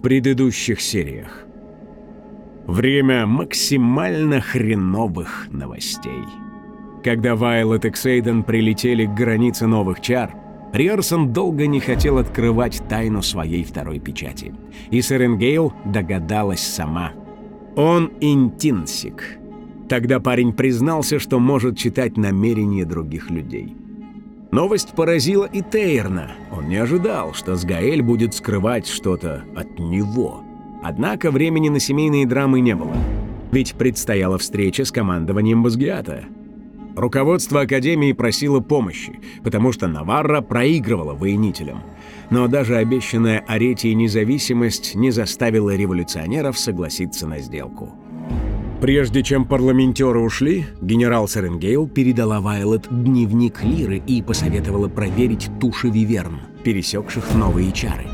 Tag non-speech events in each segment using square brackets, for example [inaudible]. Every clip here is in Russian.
В предыдущих сериях Время максимально хреновых новостей Когда Вайлот и Ксейден прилетели к границе новых чар Риорсон долго не хотел открывать тайну своей второй печати. И Серенгейл догадалась сама. Он интинсик. Тогда парень признался, что может читать намерения других людей. Новость поразила и Тейрна. Он не ожидал, что Сгаэль будет скрывать что-то от него. Однако времени на семейные драмы не было. Ведь предстояла встреча с командованием Базгиата — Руководство Академии просило помощи, потому что Наварра проигрывала военителям. Но даже обещанная Аретии независимость не заставила революционеров согласиться на сделку. Прежде чем парламентеры ушли, генерал Серенгейл передала Вайлет дневник Лиры и посоветовала проверить туши виверн, пересекших новые чары.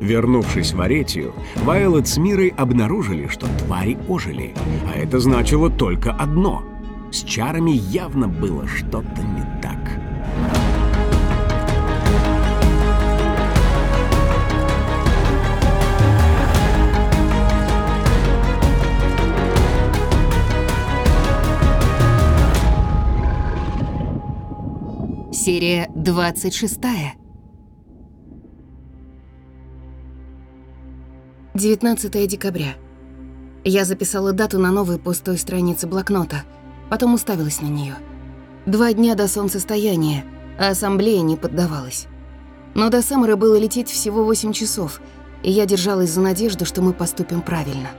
Вернувшись в Аретию, Вайлет с Мирой обнаружили, что твари ожили, а это значило только одно — с чарами явно было что-то не так. Серия 26. 19 декабря. Я записала дату на новой пустой странице блокнота — потом уставилась на нее. Два дня до солнцестояния, а ассамблея не поддавалась. Но до Самары было лететь всего 8 часов, и я держалась за надежду, что мы поступим правильно.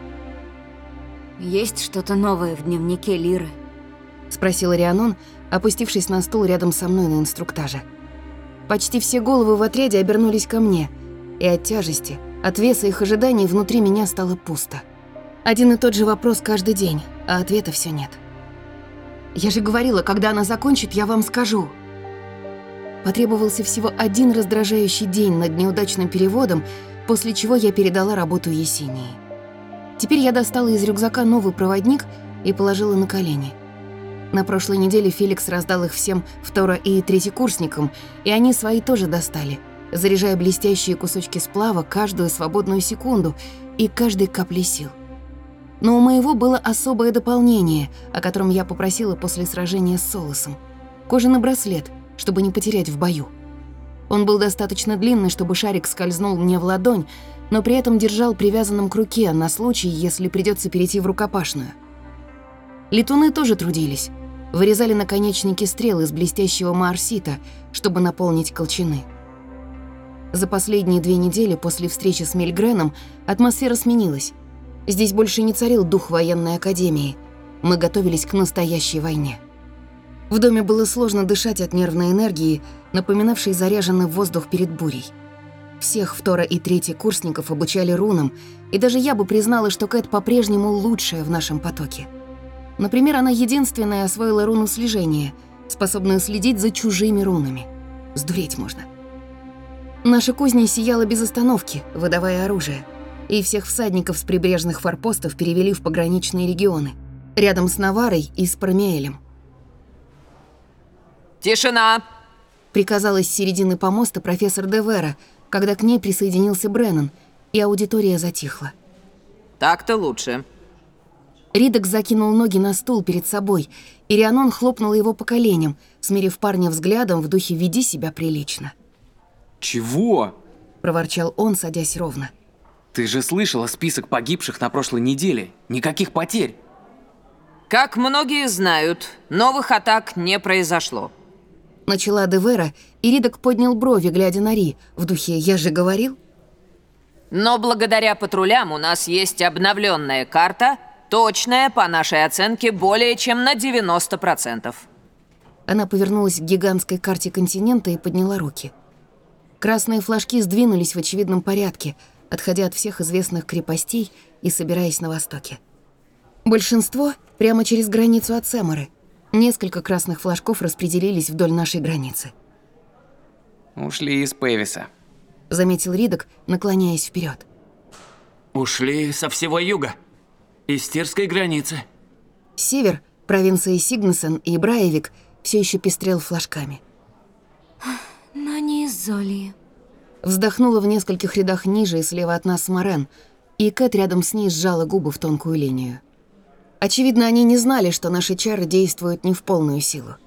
«Есть что-то новое в дневнике Лиры?» — спросил Рианон, опустившись на стул рядом со мной на инструктаже. Почти все головы в отряде обернулись ко мне, и от тяжести, от веса их ожиданий внутри меня стало пусто. Один и тот же вопрос каждый день, а ответа все нет. Я же говорила, когда она закончит, я вам скажу. Потребовался всего один раздражающий день над неудачным переводом, после чего я передала работу Есении. Теперь я достала из рюкзака новый проводник и положила на колени. На прошлой неделе Феликс раздал их всем второ- и третьекурсникам, и они свои тоже достали, заряжая блестящие кусочки сплава каждую свободную секунду и каждой капли сил. Но у моего было особое дополнение, о котором я попросила после сражения с Солосом. Кожаный браслет, чтобы не потерять в бою. Он был достаточно длинный, чтобы шарик скользнул мне в ладонь, но при этом держал привязанным к руке на случай, если придется перейти в рукопашную. Летуны тоже трудились. Вырезали наконечники стрел из блестящего марсита, чтобы наполнить колчаны. За последние две недели после встречи с Мельгреном атмосфера сменилась. Здесь больше не царил дух военной академии. Мы готовились к настоящей войне. В доме было сложно дышать от нервной энергии, напоминавшей заряженный воздух перед бурей. Всех второ- и третий курсников обучали рунам, и даже я бы признала, что Кэт по-прежнему лучшая в нашем потоке. Например, она единственная освоила руну слежения, способную следить за чужими рунами. Сдуреть можно. Наша кузня сияла без остановки, выдавая оружие — и всех всадников с прибрежных форпостов перевели в пограничные регионы, рядом с Наварой и с Пармиэлем. «Тишина!» — приказала с середины помоста профессор Девера, когда к ней присоединился Бреннан, и аудитория затихла. «Так-то лучше». Ридок закинул ноги на стул перед собой, и Рианон хлопнул его по коленям, смирив парня взглядом в духе «веди себя прилично». «Чего?» — проворчал он, садясь ровно. Ты же слышала список погибших на прошлой неделе. Никаких потерь. Как многие знают, новых атак не произошло. Начала Девера, и Ридок поднял брови, глядя на Ри, в духе «я же говорил». Но благодаря патрулям у нас есть обновленная карта, точная, по нашей оценке, более чем на 90%. Она повернулась к гигантской карте континента и подняла руки. Красные флажки сдвинулись в очевидном порядке – отходя от всех известных крепостей и собираясь на востоке. Большинство прямо через границу от Сэморы. Несколько красных флажков распределились вдоль нашей границы. Ушли из Певиса. Заметил Ридок, наклоняясь вперед. Ушли со всего юга. Из Тирской границы. Север, провинции Сигнесен и Браевик все еще пестрел флажками. Но не из Золии. Вздохнула в нескольких рядах ниже и слева от нас Морен, и Кэт рядом с ней сжала губы в тонкую линию. Очевидно, они не знали, что наши чары действуют не в полную силу.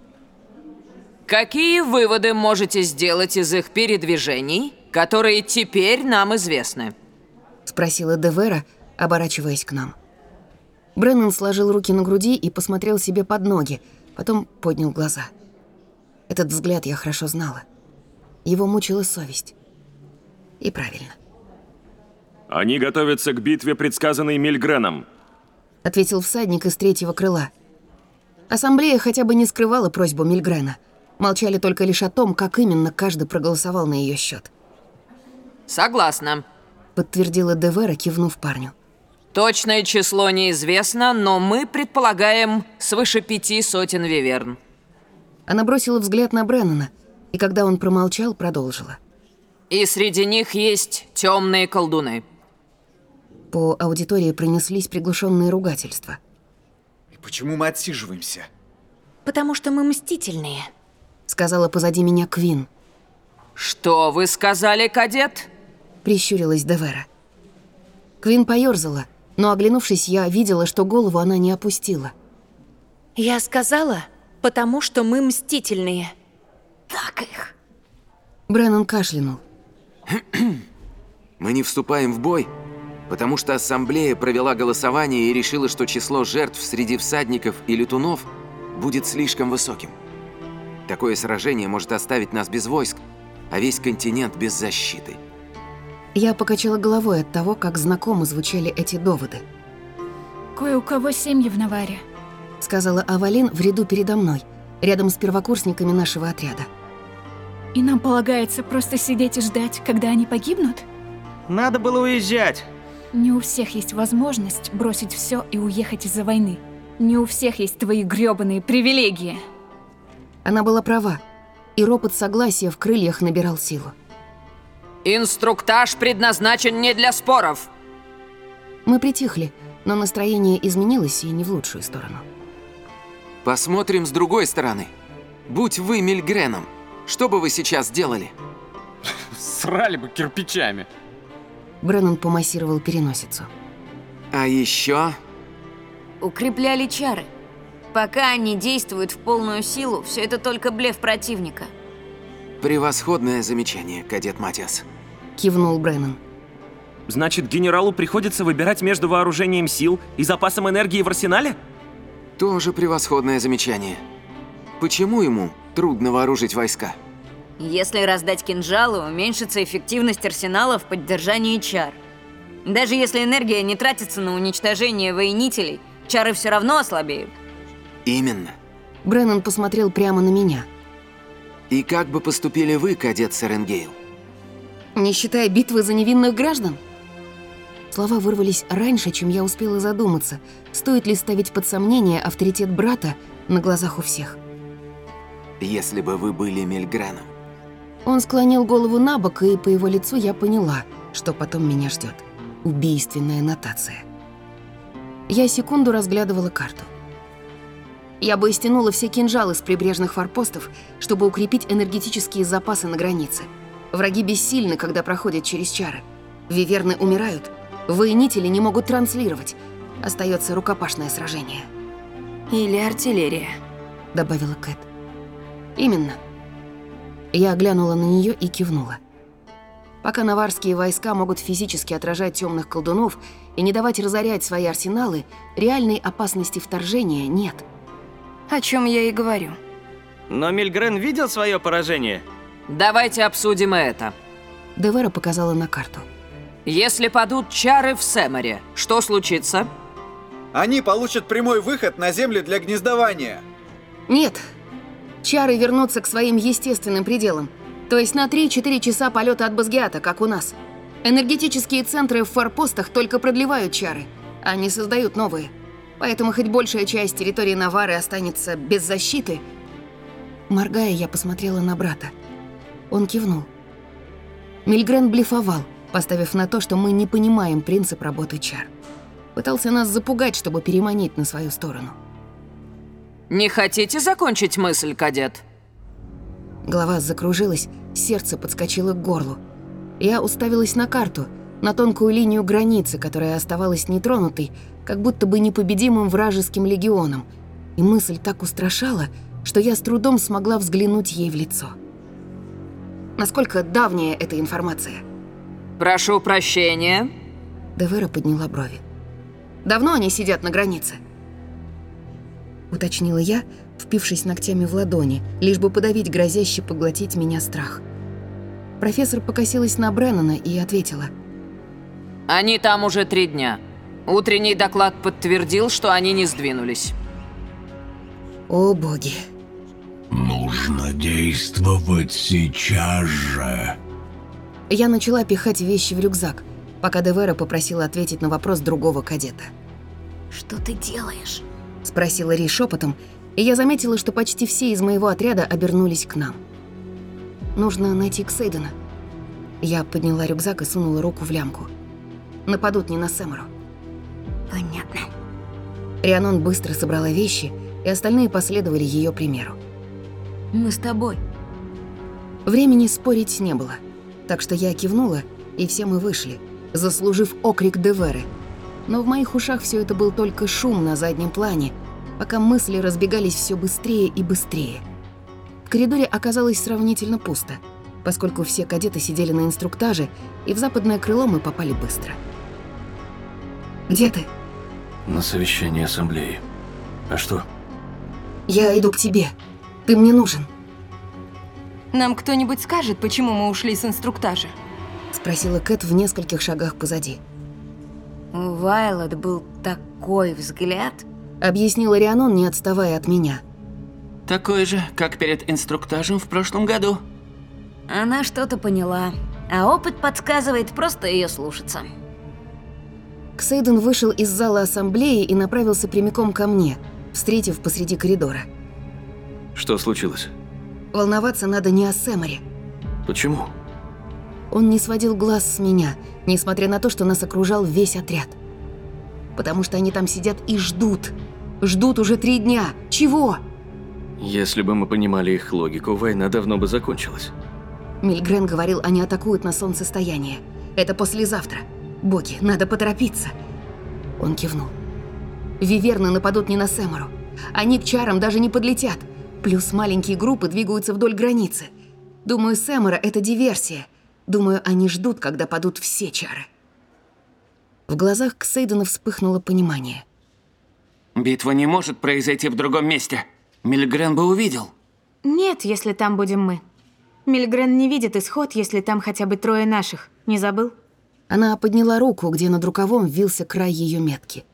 Какие выводы можете сделать из их передвижений, которые теперь нам известны? Спросила Девера, оборачиваясь к нам. Бреннан сложил руки на груди и посмотрел себе под ноги, потом поднял глаза. Этот взгляд я хорошо знала. Его мучила совесть. И правильно. Они готовятся к битве, предсказанной Мильгреном. Ответил всадник из третьего крыла. Ассамблея хотя бы не скрывала просьбу Мильгрена. Молчали только лишь о том, как именно каждый проголосовал на ее счет. Согласна. Подтвердила Девера, кивнув парню. Точное число неизвестно, но мы предполагаем свыше пяти сотен виверн. Она бросила взгляд на Бреннана, и когда он промолчал, продолжила. И среди них есть темные колдуны. По аудитории пронеслись приглушенные ругательства. И почему мы отсиживаемся? Потому что мы мстительные. Сказала позади меня Квин. Что вы сказали, кадет? Прищурилась Девера. Квин поёрзала, но, оглянувшись, я видела, что голову она не опустила. Я сказала, потому что мы мстительные. Так их. Бреннан кашлянул. Мы не вступаем в бой, потому что ассамблея провела голосование и решила, что число жертв среди всадников и летунов будет слишком высоким. Такое сражение может оставить нас без войск, а весь континент без защиты. Я покачала головой от того, как знакомо звучали эти доводы. Кое у кого семьи в Наваре. Сказала Авалин в ряду передо мной, рядом с первокурсниками нашего отряда. И нам полагается просто сидеть и ждать, когда они погибнут? Надо было уезжать. Не у всех есть возможность бросить все и уехать из-за войны. Не у всех есть твои грёбаные привилегии. Она была права, и ропот согласия в крыльях набирал силу. Инструктаж предназначен не для споров. Мы притихли, но настроение изменилось и не в лучшую сторону. Посмотрим с другой стороны. Будь вы Мильгреном, что бы вы сейчас делали? Срали бы кирпичами. Бреннан помассировал переносицу. А еще Укрепляли чары. Пока они действуют в полную силу, все это только блеф противника. Превосходное замечание, кадет Матиас. Кивнул Бреннан. Значит, генералу приходится выбирать между вооружением сил и запасом энергии в арсенале? Тоже превосходное замечание. Почему ему трудно вооружить войска? Если раздать кинжалы, уменьшится эффективность арсенала в поддержании чар. Даже если энергия не тратится на уничтожение воинителей, чары все равно ослабеют. Именно. Бреннан посмотрел прямо на меня. И как бы поступили вы, кадет Серенгейл? Не считая битвы за невинных граждан? Слова вырвались раньше, чем я успела задуматься, стоит ли ставить под сомнение авторитет брата на глазах у всех. Если бы вы были Мильгреном. Он склонил голову на бок, и по его лицу я поняла, что потом меня ждет. Убийственная нотация. Я секунду разглядывала карту. Я бы стянула все кинжалы с прибрежных форпостов, чтобы укрепить энергетические запасы на границе. Враги бессильны, когда проходят через чары. Виверны умирают, воинители не могут транслировать. Остается рукопашное сражение, Или артиллерия. добавила Кэт. Именно. Я глянула на нее и кивнула. Пока наварские войска могут физически отражать темных колдунов и не давать разорять свои арсеналы, реальной опасности вторжения нет. О чем я и говорю. Но Мильгрен видел свое поражение. Давайте обсудим это. Девера показала на карту. Если падут чары в Сэморе, что случится? Они получат прямой выход на земли для гнездования. Нет. Чары вернутся к своим естественным пределам. То есть на 3-4 часа полета от Базгиата, как у нас. Энергетические центры в форпостах только продлевают чары, а не создают новые. Поэтому хоть большая часть территории Навары останется без защиты. Моргая, я посмотрела на брата. Он кивнул. Мильгрен блефовал, поставив на то, что мы не понимаем принцип работы чар. Пытался нас запугать, чтобы переманить на свою сторону. Не хотите закончить мысль, кадет? Голова закружилась, сердце подскочило к горлу. Я уставилась на карту, на тонкую линию границы, которая оставалась нетронутой, как будто бы непобедимым вражеским легионом, и мысль так устрашала, что я с трудом смогла взглянуть ей в лицо. Насколько давняя эта информация? Прошу прощения. Девера подняла брови. Давно они сидят на границе? Уточнила я, впившись ногтями в ладони, лишь бы подавить грозящий поглотить меня страх. Профессор покосилась на Бреннана и ответила. Они там уже три дня. Утренний доклад подтвердил, что они не сдвинулись. О боги. Нужно действовать сейчас же. Я начала пихать вещи в рюкзак, пока Девера попросила ответить на вопрос другого кадета. «Что ты делаешь?» – спросила Ри шепотом, и я заметила, что почти все из моего отряда обернулись к нам. «Нужно найти Ксейдена». Я подняла рюкзак и сунула руку в лямку. Нападут не на Сэмору. Понятно. Рианон быстро собрала вещи, и остальные последовали ее примеру. Мы с тобой. Времени спорить не было, так что я кивнула, и все мы вышли, заслужив окрик Деверы. Но в моих ушах все это был только шум на заднем плане, пока мысли разбегались все быстрее и быстрее. В коридоре оказалось сравнительно пусто, поскольку все кадеты сидели на инструктаже, и в западное крыло мы попали быстро. «Где ты?» На совещании ассамблеи. А что? «Я иду к тебе. Ты мне нужен», Нам кто-нибудь скажет, почему мы ушли с инструктажа? спросила Кэт в нескольких шагах позади. У Вайлот был такой взгляд. Объяснила Рианон, не отставая от меня. Такой же, как перед инструктажем в прошлом году. Она что-то поняла, а опыт подсказывает просто ее слушаться. Ксейден вышел из зала ассамблеи и направился прямиком ко мне, встретив посреди коридора. Что случилось? Волноваться надо не о Сэморе. Почему? Он не сводил глаз с меня, несмотря на то, что нас окружал весь отряд. Потому что они там сидят и ждут. Ждут уже три дня. Чего? Если бы мы понимали их логику, война давно бы закончилась. Мильгрен говорил, они атакуют на солнцестояние. Это послезавтра. Боги, надо поторопиться. Он кивнул. Виверны нападут не на Сэмору. Они к чарам даже не подлетят. Плюс маленькие группы двигаются вдоль границы. Думаю, Сэмора – это диверсия. Думаю, они ждут, когда падут все чары. В глазах Ксейдена вспыхнуло понимание. Битва не может произойти в другом месте. Мильгрен бы увидел. Нет, если там будем мы. Мильгрен не видит исход, если там хотя бы трое наших. Не забыл? Она подняла руку, где над рукавом вился край ее метки.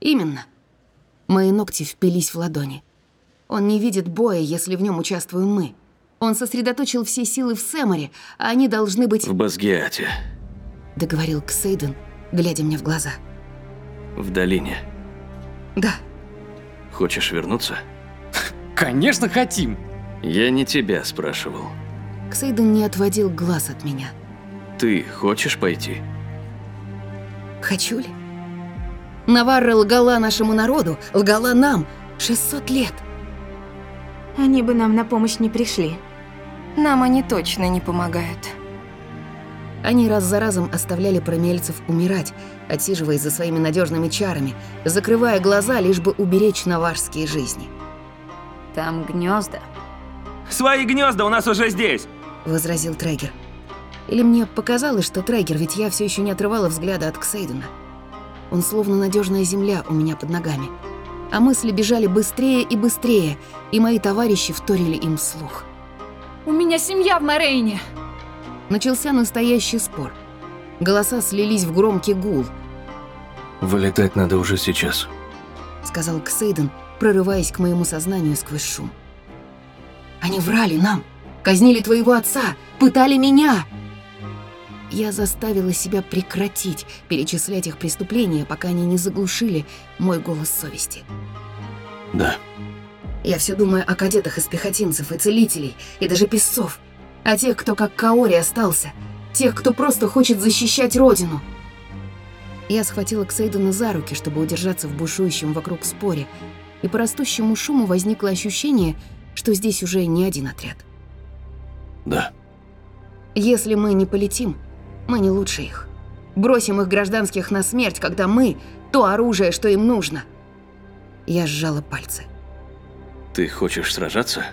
Именно. Мои ногти впились в ладони. Он не видит боя, если в нем участвуем мы. Он сосредоточил все силы в Сэморе, а они должны быть... В Базгиате. Договорил Ксейден, глядя мне в глаза. В долине. Да. Хочешь вернуться? Конечно, хотим. Я не тебя спрашивал. Ксейден не отводил глаз от меня. Ты хочешь пойти? Хочу ли? Наварра лгала нашему народу, лгала нам 600 лет. Они бы нам на помощь не пришли. Нам они точно не помогают. Они раз за разом оставляли промельцев умирать, отсиживаясь за своими надежными чарами, закрывая глаза, лишь бы уберечь наварские жизни. Там гнезда. Свои гнезда у нас уже здесь. Возразил Трегер. Или мне показалось, что Трегер, ведь я все еще не отрывала взгляда от Ксейдена. Он словно надежная земля у меня под ногами. А мысли бежали быстрее и быстрее, и мои товарищи вторили им вслух. У меня семья в Морейне. Начался настоящий спор. Голоса слились в громкий гул, Вылетать надо уже сейчас. сказал Ксейден, прорываясь к моему сознанию сквозь шум. Они врали нам, казнили твоего отца, пытали меня. Я заставила себя прекратить перечислять их преступления, пока они не заглушили мой голос совести. Да. Я все думаю о кадетах из пехотинцев и целителей, и даже песцов. О тех, кто как Каори остался. Тех, кто просто хочет защищать родину. Я схватила Ксейдена за руки, чтобы удержаться в бушующем вокруг споре, и по растущему шуму возникло ощущение, что здесь уже не один отряд. Да. Если мы не полетим, мы не лучше их. Бросим их гражданских на смерть, когда мы — то оружие, что им нужно. Я сжала пальцы. Ты хочешь сражаться?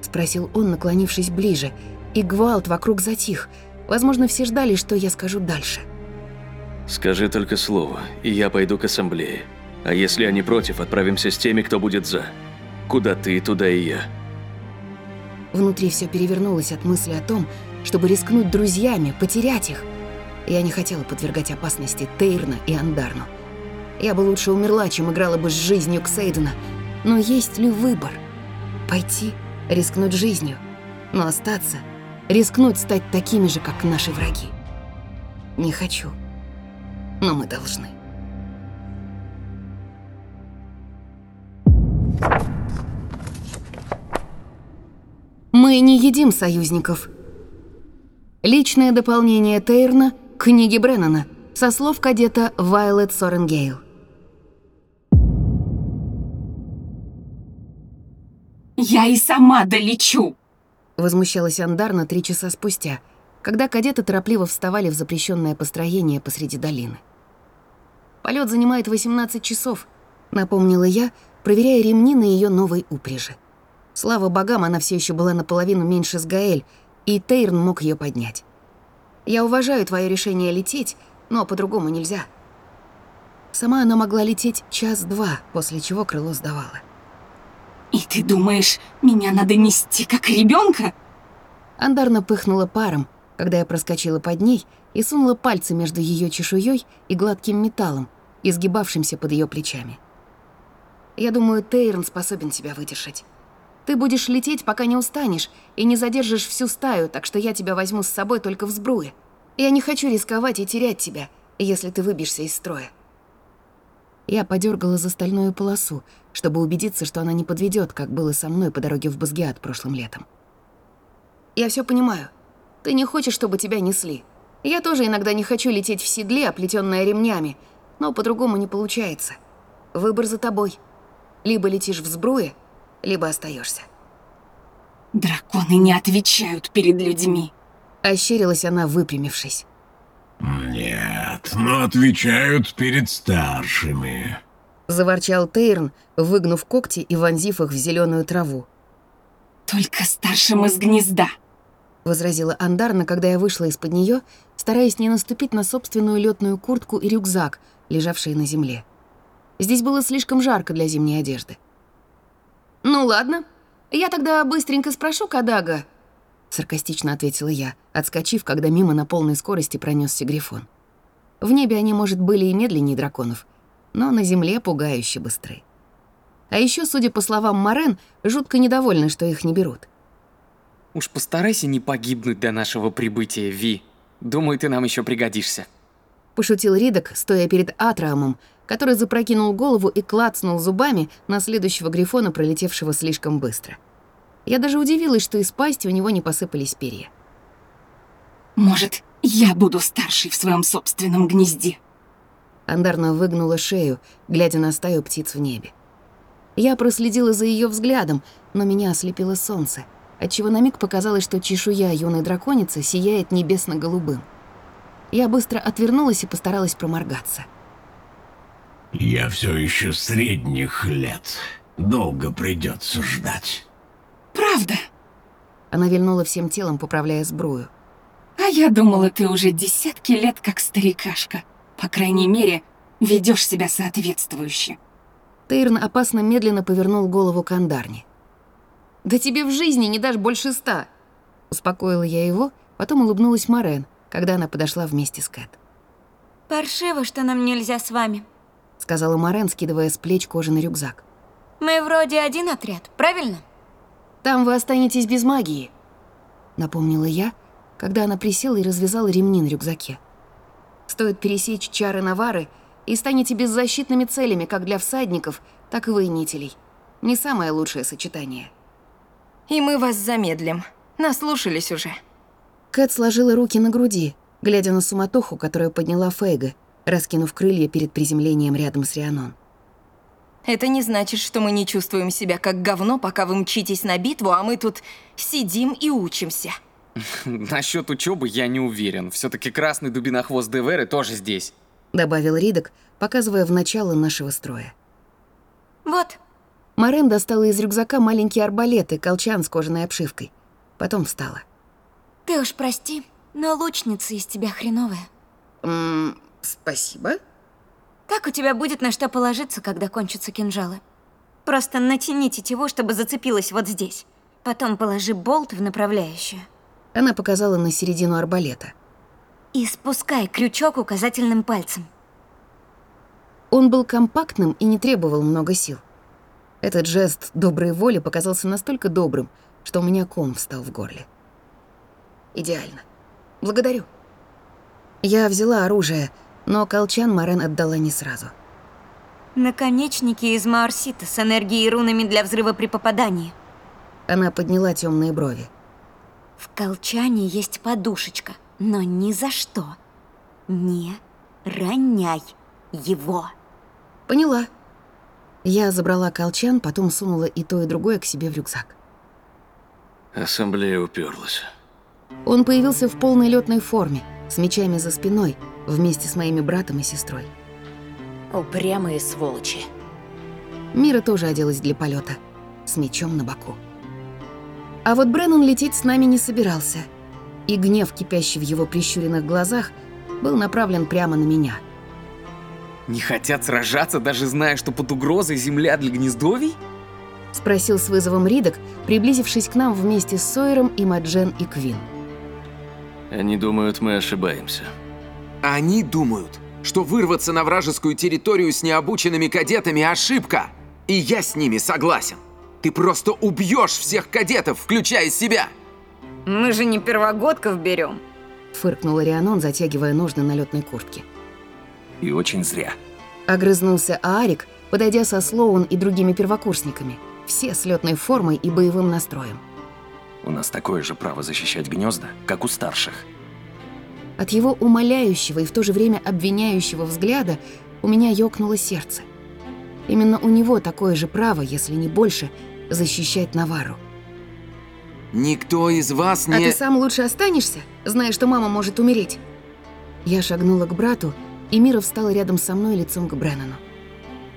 Спросил он, наклонившись ближе, и гвалт вокруг затих. Возможно, все ждали, что я скажу дальше. Скажи только слово, и я пойду к ассамблее. А если они против, отправимся с теми, кто будет за. Куда ты, туда и я. Внутри все перевернулось от мысли о том, чтобы рискнуть друзьями, потерять их. Я не хотела подвергать опасности Тейрна и Андарну. Я бы лучше умерла, чем играла бы с жизнью Ксейдена. Но есть ли выбор? Пойти, рискнуть жизнью, но остаться, рискнуть стать такими же, как наши враги. Не хочу, но мы должны. Мы не едим союзников. Личное дополнение Тейрна к книге Бреннана со слов кадета Вайлет Соренгейл. «Я и сама долечу!» Возмущалась Андарна три часа спустя, когда кадеты торопливо вставали в запрещенное построение посреди долины. Полет занимает 18 часов, напомнила я, проверяя ремни на ее новой упряжи. Слава богам, она все еще была наполовину меньше с Гаэль, и Тейрн мог ее поднять. Я уважаю твое решение лететь, но по-другому нельзя. Сама она могла лететь час-два, после чего крыло сдавало. «И ты думаешь, меня надо нести как ребенка? Андарна пыхнула паром, когда я проскочила под ней и сунула пальцы между ее чешуей и гладким металлом, изгибавшимся под ее плечами. «Я думаю, Тейрон способен тебя выдержать. Ты будешь лететь, пока не устанешь, и не задержишь всю стаю, так что я тебя возьму с собой только в сбруе. Я не хочу рисковать и терять тебя, если ты выбьешься из строя». Я подергала за стальную полосу, чтобы убедиться, что она не подведет, как было со мной по дороге в Базгиат прошлым летом. «Я все понимаю. Ты не хочешь, чтобы тебя несли. Я тоже иногда не хочу лететь в седле, оплетенное ремнями, но по-другому не получается. Выбор за тобой. Либо летишь в сбруе, либо остаешься. Драконы не отвечают перед людьми. Ощерилась она, выпрямившись. Нет, но отвечают перед старшими. Заворчал Тейрн, выгнув когти и вонзив их в зеленую траву. Только старшим из гнезда. Возразила Андарна, когда я вышла из-под нее, стараясь не наступить на собственную летную куртку и рюкзак, лежавшие на земле. Здесь было слишком жарко для зимней одежды. «Ну ладно, я тогда быстренько спрошу Кадага», — саркастично ответила я, отскочив, когда мимо на полной скорости пронесся Грифон. В небе они, может, были и медленнее драконов, но на земле пугающе быстры. А еще, судя по словам Морен, жутко недовольны, что их не берут. Уж постарайся не погибнуть до нашего прибытия, Ви. Думаю, ты нам еще пригодишься. Пошутил Ридок, стоя перед Атраамом, который запрокинул голову и клацнул зубами на следующего грифона, пролетевшего слишком быстро. Я даже удивилась, что из пасти у него не посыпались перья. «Может, я буду старшей в своем собственном гнезде?» Андарна выгнула шею, глядя на стаю птиц в небе. Я проследила за ее взглядом, но меня ослепило солнце, отчего на миг показалось, что чешуя юной драконицы сияет небесно-голубым. Я быстро отвернулась и постаралась проморгаться. Я все еще средних лет. Долго придется ждать. Правда? Она вильнула всем телом, поправляя сбрую. А я думала, ты уже десятки лет как старикашка. По крайней мере, ведешь себя соответствующе. Тейрн опасно медленно повернул голову к Андарне. «Да тебе в жизни не дашь больше ста!» Успокоила я его, потом улыбнулась Морен, когда она подошла вместе с Кэт. «Паршиво, что нам нельзя с вами», — сказала Морен, скидывая с плеч кожаный рюкзак. «Мы вроде один отряд, правильно?» «Там вы останетесь без магии», — напомнила я, когда она присела и развязала ремни на рюкзаке. Стоит пересечь чары Навары, и станете беззащитными целями как для всадников, так и воинителей. Не самое лучшее сочетание. И мы вас замедлим. Наслушались уже. Кэт сложила руки на груди, глядя на суматоху, которую подняла Фейга, раскинув крылья перед приземлением рядом с Рианон. Это не значит, что мы не чувствуем себя как говно, пока вы мчитесь на битву, а мы тут сидим и учимся. [laughs] Насчет учебы я не уверен. Все-таки красный дубинохвост Деверы тоже здесь. Добавил Ридок, показывая в начало нашего строя. Вот. Марен достала из рюкзака маленький арбалет и колчан с кожаной обшивкой. Потом встала. Ты уж прости, но лучница из тебя хреновая. Ммм, спасибо. Так у тебя будет на что положиться, когда кончатся кинжалы. Просто натяни тетиву, чтобы зацепилась вот здесь. Потом положи болт в направляющую. Она показала на середину арбалета. И спускай крючок указательным пальцем. Он был компактным и не требовал много сил. Этот жест доброй воли показался настолько добрым, что у меня ком встал в горле. Идеально. Благодарю. Я взяла оружие, но колчан Марен отдала не сразу. Наконечники из Марсита с энергией и рунами для взрыва при попадании. Она подняла темные брови. В колчане есть подушечка, но ни за что. Не роняй его. Поняла. Я забрала колчан, потом сунула и то, и другое к себе в рюкзак. Ассамблея уперлась. Он появился в полной летной форме, с мечами за спиной, вместе с моими братом и сестрой. Упрямые сволочи. Мира тоже оделась для полета, с мечом на боку. А вот Бреннан лететь с нами не собирался, и гнев, кипящий в его прищуренных глазах, был направлен прямо на меня. Не хотят сражаться, даже зная, что под угрозой земля для гнездовий? Спросил с вызовом Ридок, приблизившись к нам вместе с Сойером и Маджен и Квин. Они думают, мы ошибаемся. Они думают, что вырваться на вражескую территорию с необученными кадетами – ошибка. И я с ними согласен. Ты просто убьешь всех кадетов, включая себя. Мы же не первогодков берем. Фыркнула Рианон, затягивая ножны на летной куртке. И очень зря. Огрызнулся Аарик, подойдя со Слоун и другими первокурсниками. Все с летной формой и боевым настроем. У нас такое же право защищать гнезда, как у старших. От его умоляющего и в то же время обвиняющего взгляда у меня ёкнуло сердце. Именно у него такое же право, если не больше, защищать Навару. Никто из вас не... А ты сам лучше останешься, зная, что мама может умереть? Я шагнула к брату, и Мира встала рядом со мной лицом к Бреннану.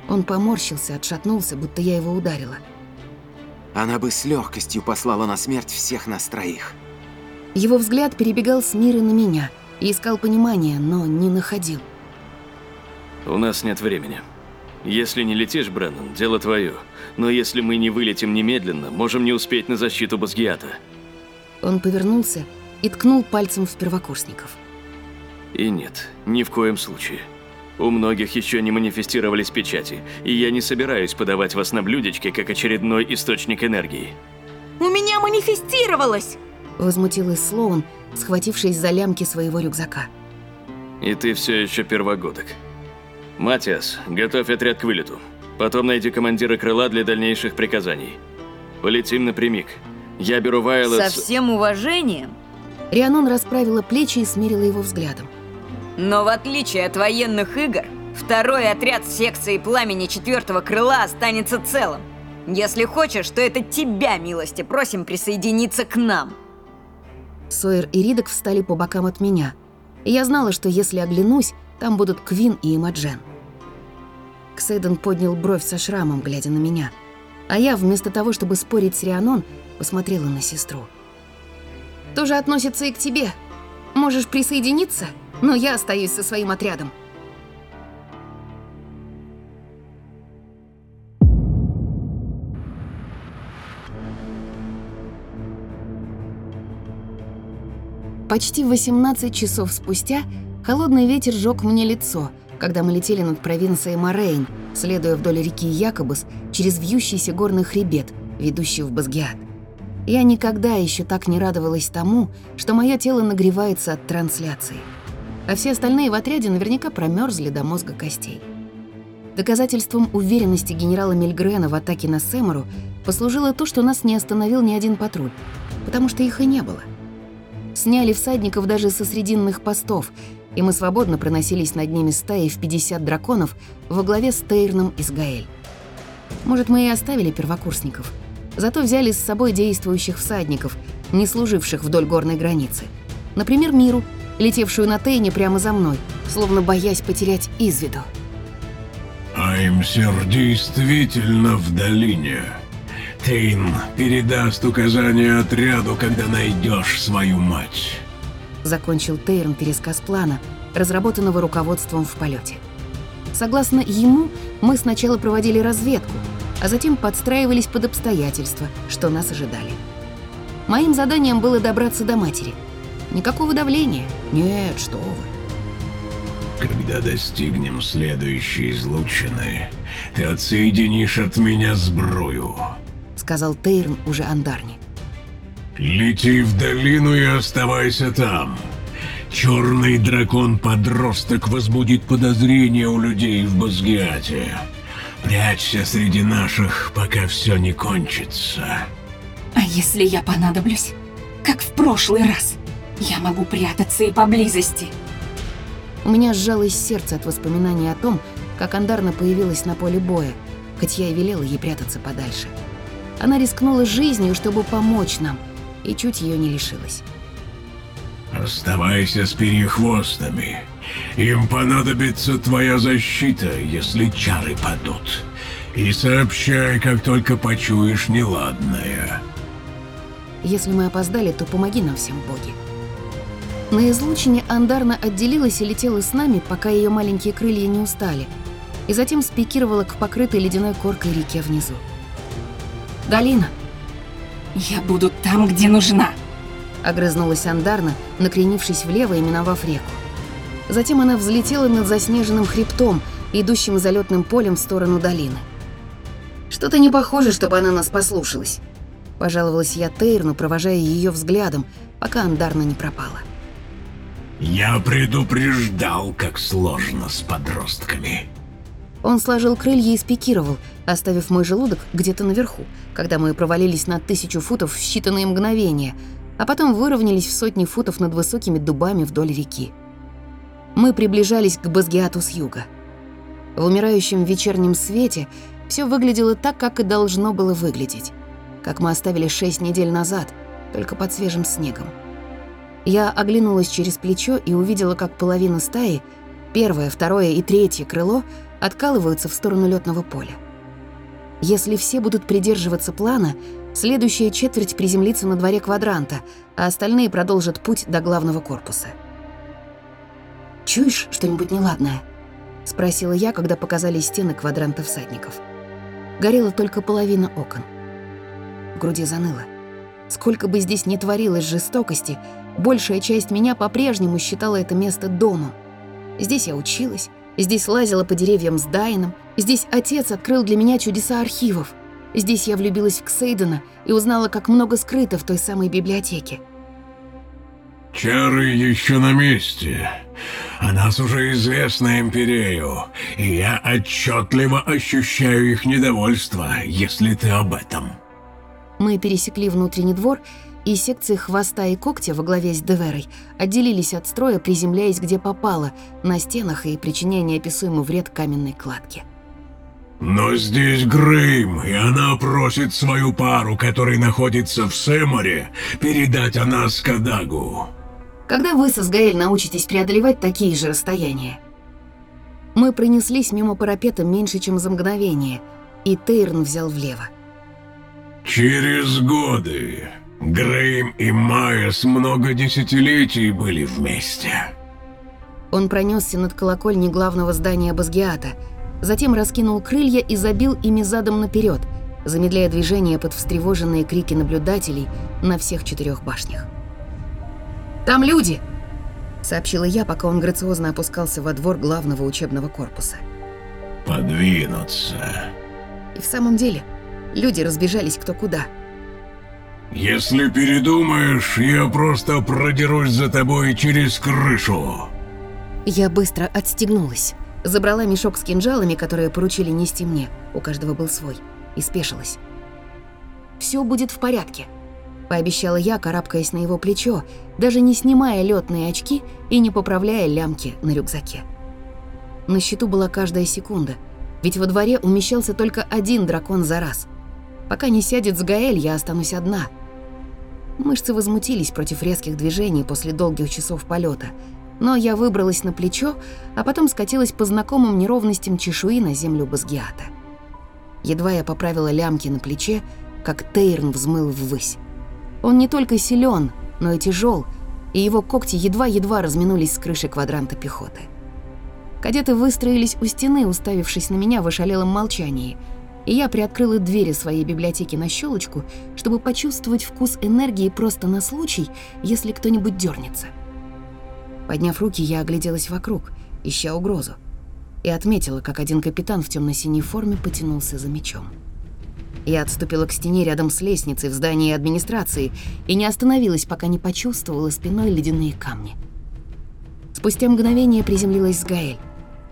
Он поморщился, отшатнулся, будто я его ударила. Она бы с легкостью послала на смерть всех нас троих. Его взгляд перебегал с Миры на меня и искал понимания, но не находил. У нас нет времени. Если не летишь, Бреннан, дело твое. Но если мы не вылетим немедленно, можем не успеть на защиту Базгиата. Он повернулся и ткнул пальцем в первокурсников. И нет, ни в коем случае. У многих еще не манифестировались печати, и я не собираюсь подавать вас на блюдечке, как очередной источник энергии. У меня манифестировалось! Возмутилась Слоун, схватившись за лямки своего рюкзака. И ты все еще первогодок. Матиас, готовь отряд к вылету. Потом найди командира крыла для дальнейших приказаний. Полетим напрямик. Я беру Вайлот... Со всем уважением. Рианон расправила плечи и смирила его взглядом. Но в отличие от военных игр, второй отряд секции пламени четвертого крыла останется целым. Если хочешь, то это тебя, милости, просим присоединиться к нам. Сойер и Ридок встали по бокам от меня. И я знала, что если оглянусь, там будут Квин и Имаджен. Ксейден поднял бровь со шрамом, глядя на меня. А я, вместо того, чтобы спорить с Рианон, посмотрела на сестру. «Тоже относится и к тебе. Можешь присоединиться, но я остаюсь со своим отрядом». Почти 18 часов спустя холодный ветер жёг мне лицо, когда мы летели над провинцией Морейн, следуя вдоль реки Якобус через вьющийся горный хребет, ведущий в Базгиат. Я никогда еще так не радовалась тому, что мое тело нагревается от трансляции. А все остальные в отряде наверняка промерзли до мозга костей. Доказательством уверенности генерала Мильгрена в атаке на Сэмору послужило то, что нас не остановил ни один патруль, потому что их и не было. Сняли всадников даже со срединных постов, и мы свободно проносились над ними стаей в 50 драконов во главе с Тейрном из Гаэль. Может, мы и оставили первокурсников, зато взяли с собой действующих всадников, не служивших вдоль горной границы. Например, Миру, летевшую на Тейне прямо за мной, словно боясь потерять из виду. Аймсер действительно в долине. Тейн передаст указания отряду, когда найдешь свою мать. Закончил Тейрон пересказ плана, разработанного руководством в полете. Согласно ему, мы сначала проводили разведку, а затем подстраивались под обстоятельства, что нас ожидали. Моим заданием было добраться до матери. Никакого давления. Нет, что вы. Когда достигнем следующей излучины, ты отсоединишь от меня сбрую. Сказал Тейрн уже Андарни. Лети в долину и оставайся там. Черный дракон-подросток возбудит подозрения у людей в Базгиате. Прячься среди наших, пока все не кончится. А если я понадоблюсь? Как в прошлый раз. Я могу прятаться и поблизости. У меня сжалось сердце от воспоминаний о том, как Андарна появилась на поле боя, хоть я и велела ей прятаться подальше. Она рискнула жизнью, чтобы помочь нам, и чуть ее не лишилась. Оставайся с перехвостами. Им понадобится твоя защита, если чары падут. И сообщай, как только почуешь неладное. Если мы опоздали, то помоги нам всем, боги. На излучине Андарна отделилась и летела с нами, пока ее маленькие крылья не устали, и затем спикировала к покрытой ледяной коркой реке внизу. «Галина!» «Я буду там, где нужна!» Огрызнулась Андарна, накренившись влево и миновав реку. Затем она взлетела над заснеженным хребтом, идущим залетным полем в сторону долины. «Что-то не похоже, чтобы она нас послушалась», – пожаловалась я Тейрну, провожая ее взглядом, пока Андарна не пропала. Я предупреждал, как сложно с подростками. Он сложил крылья и спикировал, оставив мой желудок где-то наверху, когда мы провалились на тысячу футов в считанные мгновения, а потом выровнялись в сотни футов над высокими дубами вдоль реки. Мы приближались к Базгиату с юга. В умирающем вечернем свете все выглядело так, как и должно было выглядеть, как мы оставили шесть недель назад, только под свежим снегом. Я оглянулась через плечо и увидела, как половина стаи, первое, второе и третье крыло, откалываются в сторону лётного поля. Если все будут придерживаться плана, следующая четверть приземлится на дворе квадранта, а остальные продолжат путь до главного корпуса. «Чуешь что-нибудь неладное?» — спросила я, когда показались стены квадранта всадников. Горела только половина окон. В груди заныло. Сколько бы здесь ни творилось жестокости, большая часть меня по-прежнему считала это место домом. Здесь я училась, здесь лазила по деревьям с Дайном, здесь отец открыл для меня чудеса архивов. Здесь я влюбилась в Ксейдена и узнала, как много скрыто в той самой библиотеке. Чары еще на месте. О нас уже известно Империю, и я отчетливо ощущаю их недовольство, если ты об этом. Мы пересекли внутренний двор, и секции хвоста и когтя во главе с Деверой отделились от строя, приземляясь где попало, на стенах и причиняя неописуемый вред каменной кладке. Но здесь Грейм, и она просит свою пару, который находится в Сэморе, передать о нас Кадагу. Когда вы со Сгаэль научитесь преодолевать такие же расстояния? Мы пронеслись мимо парапета меньше, чем за мгновение, и Тейрн взял влево. Через годы. Грейм и Майес много десятилетий были вместе. Он пронесся над колокольней главного здания Базгиата, затем раскинул крылья и забил ими задом наперед, замедляя движение под встревоженные крики наблюдателей на всех четырех башнях. «Там люди!» — сообщила я, пока он грациозно опускался во двор главного учебного корпуса. «Подвинуться». И в самом деле, люди разбежались кто куда. Если передумаешь, я просто продерусь за тобой через крышу. Я быстро отстегнулась, забрала мешок с кинжалами, которые поручили нести мне, у каждого был свой, и спешилась. Все будет в порядке», — пообещала я, карабкаясь на его плечо, даже не снимая летные очки и не поправляя лямки на рюкзаке. На счету была каждая секунда, ведь во дворе умещался только один дракон за раз. Пока не сядет с Гаэль, я останусь одна — Мышцы возмутились против резких движений после долгих часов полета, но я выбралась на плечо, а потом скатилась по знакомым неровностям чешуи на землю Базгиата. Едва я поправила лямки на плече, как Тейрн взмыл ввысь. Он не только силен, но и тяжел, и его когти едва-едва разминулись с крыши квадранта пехоты. Кадеты выстроились у стены, уставившись на меня в ошалелом молчании — и я приоткрыла двери своей библиотеки на щелочку, чтобы почувствовать вкус энергии просто на случай, если кто-нибудь дернется. Подняв руки, я огляделась вокруг, ища угрозу, и отметила, как один капитан в темно-синей форме потянулся за мечом. Я отступила к стене рядом с лестницей в здании администрации и не остановилась, пока не почувствовала спиной ледяные камни. Спустя мгновение приземлилась с Гаэль,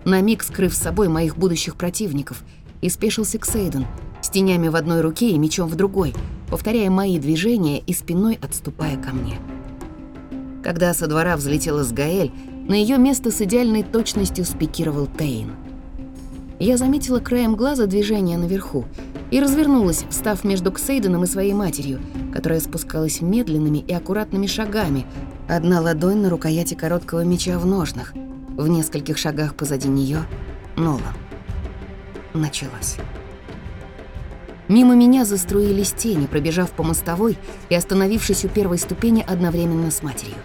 на миг скрыв с собой моих будущих противников — и спешился к Сейден, с тенями в одной руке и мечом в другой, повторяя мои движения и спиной отступая ко мне. Когда со двора взлетела с Гаэль, на ее место с идеальной точностью спикировал Тейн. Я заметила краем глаза движение наверху и развернулась, встав между Ксейденом и своей матерью, которая спускалась медленными и аккуратными шагами, одна ладонь на рукояти короткого меча в ножнах, в нескольких шагах позади нее Нолан началось. Мимо меня заструились тени, пробежав по мостовой и остановившись у первой ступени одновременно с матерью.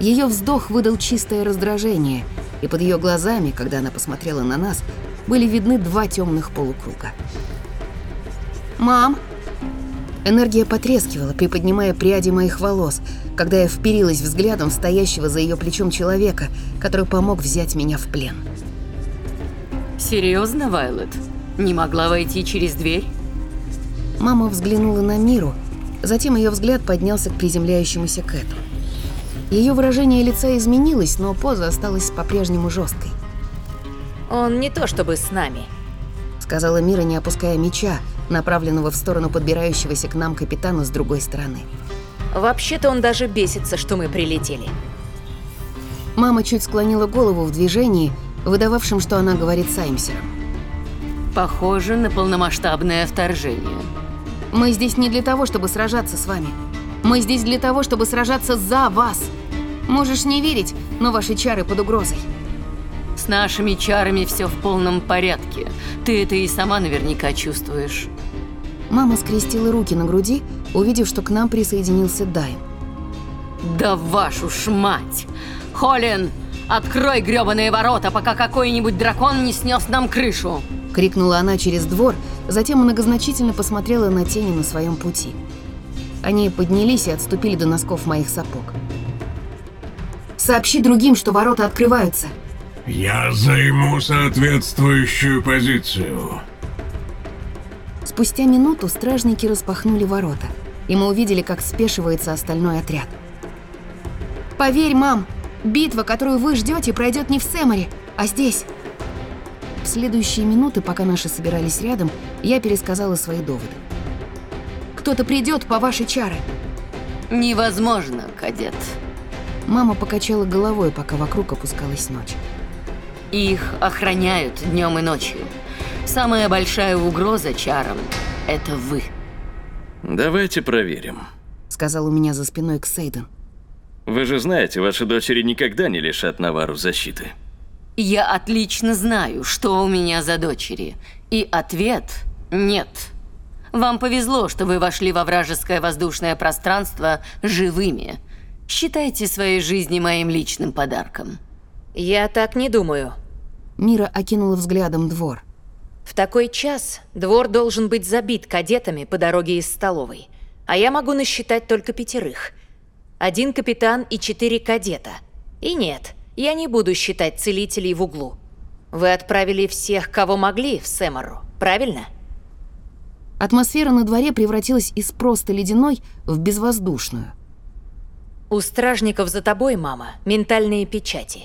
Ее вздох выдал чистое раздражение, и под ее глазами, когда она посмотрела на нас, были видны два темных полукруга. «Мам!» Энергия потрескивала, приподнимая пряди моих волос, когда я вперилась взглядом в стоящего за ее плечом человека, который помог взять меня в плен. Серьезно, Вайлет? Не могла войти через дверь? Мама взглянула на Миру, затем ее взгляд поднялся к приземляющемуся Кэту. Ее выражение лица изменилось, но поза осталась по-прежнему жесткой. «Он не то чтобы с нами», — сказала Мира, не опуская меча, направленного в сторону подбирающегося к нам капитана с другой стороны. «Вообще-то он даже бесится, что мы прилетели». Мама чуть склонила голову в движении, выдававшим, что она говорит с Аймсером. Похоже на полномасштабное вторжение. Мы здесь не для того, чтобы сражаться с вами. Мы здесь для того, чтобы сражаться за вас. Можешь не верить, но ваши чары под угрозой. С нашими чарами все в полном порядке. Ты это и сама наверняка чувствуешь. Мама скрестила руки на груди, увидев, что к нам присоединился Дайн. Да вашу ж мать! Холлин, Открой грёбаные ворота, пока какой-нибудь дракон не снес нам крышу!» Крикнула она через двор, затем многозначительно посмотрела на тени на своем пути. Они поднялись и отступили до носков моих сапог. «Сообщи другим, что ворота открываются!» «Я займу соответствующую позицию!» Спустя минуту стражники распахнули ворота, и мы увидели, как спешивается остальной отряд. «Поверь, мам, Битва, которую вы ждете, пройдет не в Сэморе, а здесь. В следующие минуты, пока наши собирались рядом, я пересказала свои доводы. Кто-то придет по вашей чары. Невозможно, кадет. Мама покачала головой, пока вокруг опускалась ночь. Их охраняют днем и ночью. Самая большая угроза чарам — это вы. Давайте проверим. Сказал у меня за спиной Ксейден. Вы же знаете, ваши дочери никогда не лишат Навару защиты. Я отлично знаю, что у меня за дочери. И ответ – нет. Вам повезло, что вы вошли во вражеское воздушное пространство живыми. Считайте свои жизни моим личным подарком. Я так не думаю. Мира окинула взглядом двор. В такой час двор должен быть забит кадетами по дороге из столовой. А я могу насчитать только пятерых – один капитан и четыре кадета. И нет, я не буду считать целителей в углу. Вы отправили всех, кого могли, в Сэмору, правильно? Атмосфера на дворе превратилась из просто ледяной в безвоздушную. У стражников за тобой, мама, ментальные печати.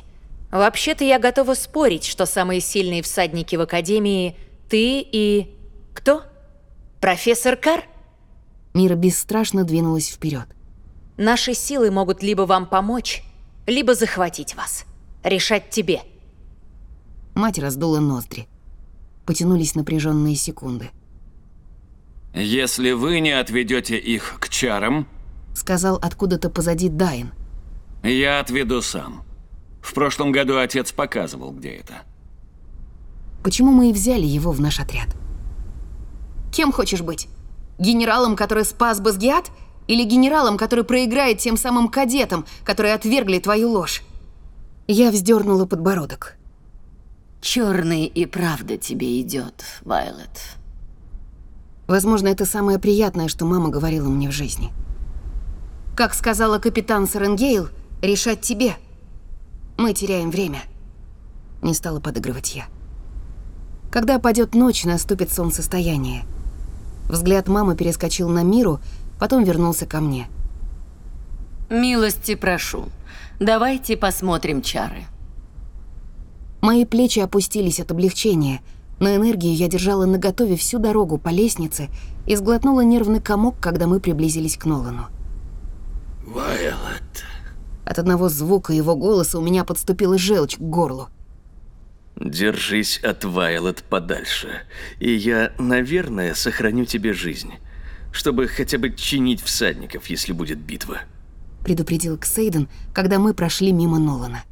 Вообще-то я готова спорить, что самые сильные всадники в Академии — ты и... кто? Профессор Кар? Мира бесстрашно двинулась вперед. Наши силы могут либо вам помочь, либо захватить вас. Решать тебе. Мать раздула ноздри. Потянулись напряженные секунды. Если вы не отведете их к чарам, сказал откуда-то позади Дайн. Я отведу сам. В прошлом году отец показывал, где это. Почему мы и взяли его в наш отряд? Кем хочешь быть? Генералом, который спас Базгиат? Или генералом, который проиграет тем самым кадетам, которые отвергли твою ложь? Я вздернула подбородок. Черный и правда тебе идет, Вайлет. Возможно, это самое приятное, что мама говорила мне в жизни. Как сказала капитан Саренгейл, решать тебе. Мы теряем время. Не стала подыгрывать я. Когда падет ночь, наступит солнцестояние. Взгляд мамы перескочил на Миру, потом вернулся ко мне. «Милости прошу. Давайте посмотрим чары». Мои плечи опустились от облегчения, но энергию я держала наготове всю дорогу по лестнице и сглотнула нервный комок, когда мы приблизились к Нолану. Вайлот. От одного звука его голоса у меня подступила желчь к горлу. Держись от Вайлот подальше, и я, наверное, сохраню тебе жизнь, чтобы хотя бы чинить всадников, если будет битва. Предупредил Ксейден, когда мы прошли мимо Нолана.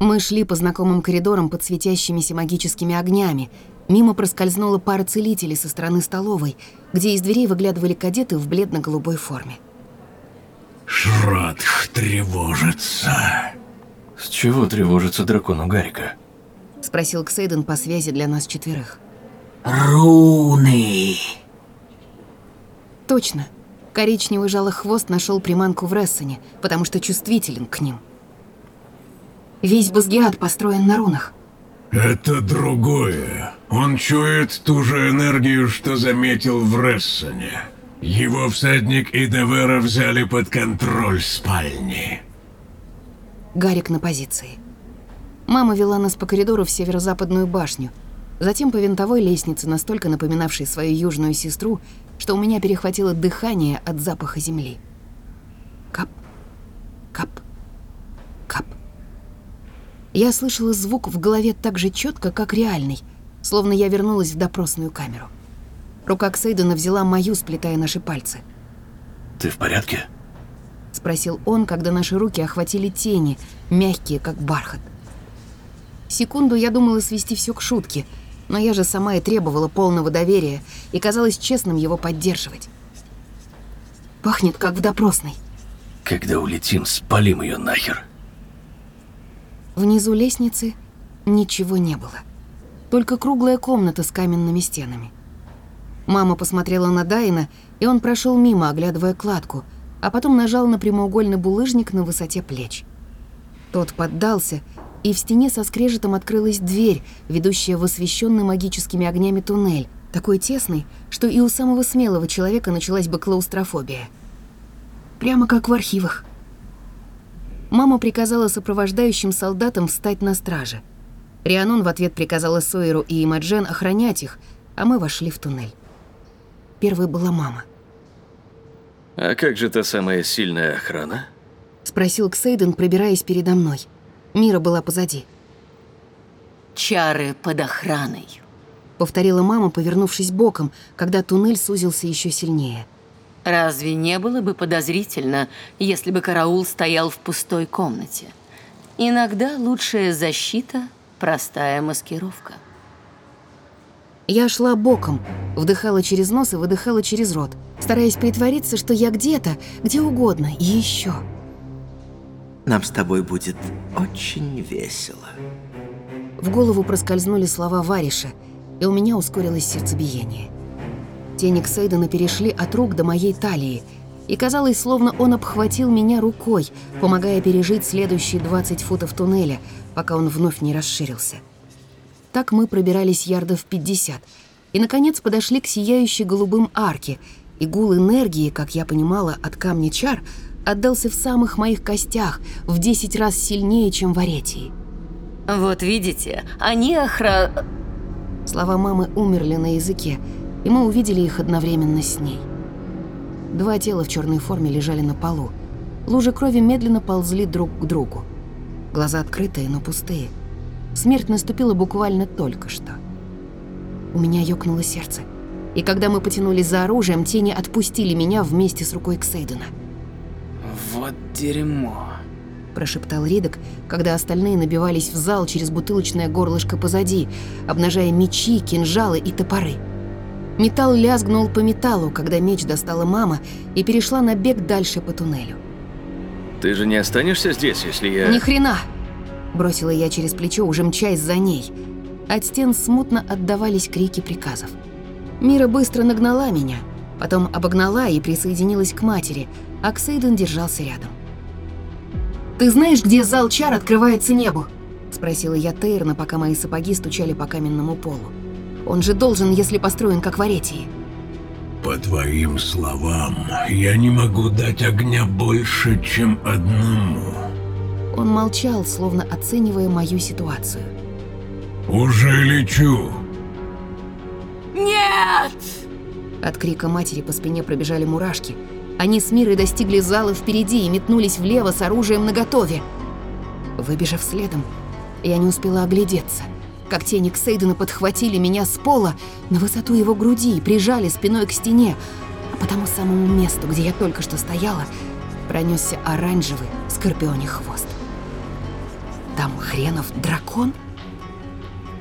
Мы шли по знакомым коридорам под светящимися магическими огнями. Мимо проскользнула пара целителей со стороны столовой, где из дверей выглядывали кадеты в бледно-голубой форме. Шрадх тревожится. С чего тревожится дракону Гарика? Спросил Ксейден по связи для нас четверых. Руны. Точно. Коричневый жало хвост нашел приманку в Рессоне, потому что чувствителен к ним. Весь Базгиат построен на рунах. Это другое. Он чует ту же энергию, что заметил в Рессоне. Его всадник и Девера взяли под контроль спальни. Гарик на позиции. Мама вела нас по коридору в северо-западную башню, затем по винтовой лестнице, настолько напоминавшей свою южную сестру, что у меня перехватило дыхание от запаха земли. Кап, кап, кап. Я слышала звук в голове так же четко, как реальный, словно я вернулась в допросную камеру. Рука Ксейдена взяла мою, сплетая наши пальцы. «Ты в порядке?» — спросил он, когда наши руки охватили тени, мягкие, как бархат. Секунду я думала свести все к шутке, но я же сама и требовала полного доверия и казалось честным его поддерживать. Пахнет, как в допросной. Когда улетим, спалим ее нахер. Внизу лестницы ничего не было. Только круглая комната с каменными стенами. Мама посмотрела на Дайна, и он прошел мимо, оглядывая кладку, а потом нажал на прямоугольный булыжник на высоте плеч. Тот поддался, и в стене со скрежетом открылась дверь, ведущая в освещенный магическими огнями туннель, такой тесный, что и у самого смелого человека началась бы клаустрофобия. Прямо как в архивах. Мама приказала сопровождающим солдатам встать на страже. Рианон в ответ приказала Сойеру и Имаджен охранять их, а мы вошли в туннель. Первой была мама. «А как же та самая сильная охрана?» Спросил Ксейден, пробираясь передо мной. Мира была позади. «Чары под охраной», — повторила мама, повернувшись боком, когда туннель сузился еще сильнее. «Разве не было бы подозрительно, если бы караул стоял в пустой комнате? Иногда лучшая защита — простая маскировка». Я шла боком, вдыхала через нос и выдыхала через рот, стараясь притвориться, что я где-то, где угодно и еще. Нам с тобой будет очень весело. В голову проскользнули слова Вариша, и у меня ускорилось сердцебиение. Тени Ксейдена перешли от рук до моей талии, и казалось, словно он обхватил меня рукой, помогая пережить следующие 20 футов туннеля, пока он вновь не расширился. Так мы пробирались ярдов 50, и, наконец, подошли к сияющей голубым арке, и гул энергии, как я понимала, от камня чар отдался в самых моих костях в десять раз сильнее, чем в Аретии. Вот видите, они охра... Слова мамы умерли на языке, и мы увидели их одновременно с ней. Два тела в черной форме лежали на полу. Лужи крови медленно ползли друг к другу. Глаза открытые, но пустые. Смерть наступила буквально только что. У меня ёкнуло сердце. И когда мы потянулись за оружием, тени отпустили меня вместе с рукой Ксейдена. Вот дерьмо. Прошептал Ридок, когда остальные набивались в зал через бутылочное горлышко позади, обнажая мечи, кинжалы и топоры. Металл лязгнул по металлу, когда меч достала мама и перешла на бег дальше по туннелю. Ты же не останешься здесь, если я... Ни хрена! Бросила я через плечо, уже мчась за ней. От стен смутно отдавались крики приказов. Мира быстро нагнала меня, потом обогнала и присоединилась к матери, а Ксейден держался рядом. «Ты знаешь, где зал чар открывается небу?» – спросила я Тейрна, пока мои сапоги стучали по каменному полу. «Он же должен, если построен как в Аретии». По твоим словам, я не могу дать огня больше, чем одному. Он молчал, словно оценивая мою ситуацию. Уже лечу. Нет! От крика матери по спине пробежали мурашки. Они с Мирой достигли зала впереди и метнулись влево с оружием наготове. Выбежав следом, я не успела оглядеться. Как тени Ксейдена подхватили меня с пола на высоту его груди и прижали спиной к стене, а по тому самому месту, где я только что стояла, пронесся оранжевый скорпионий хвост. Там хренов дракон?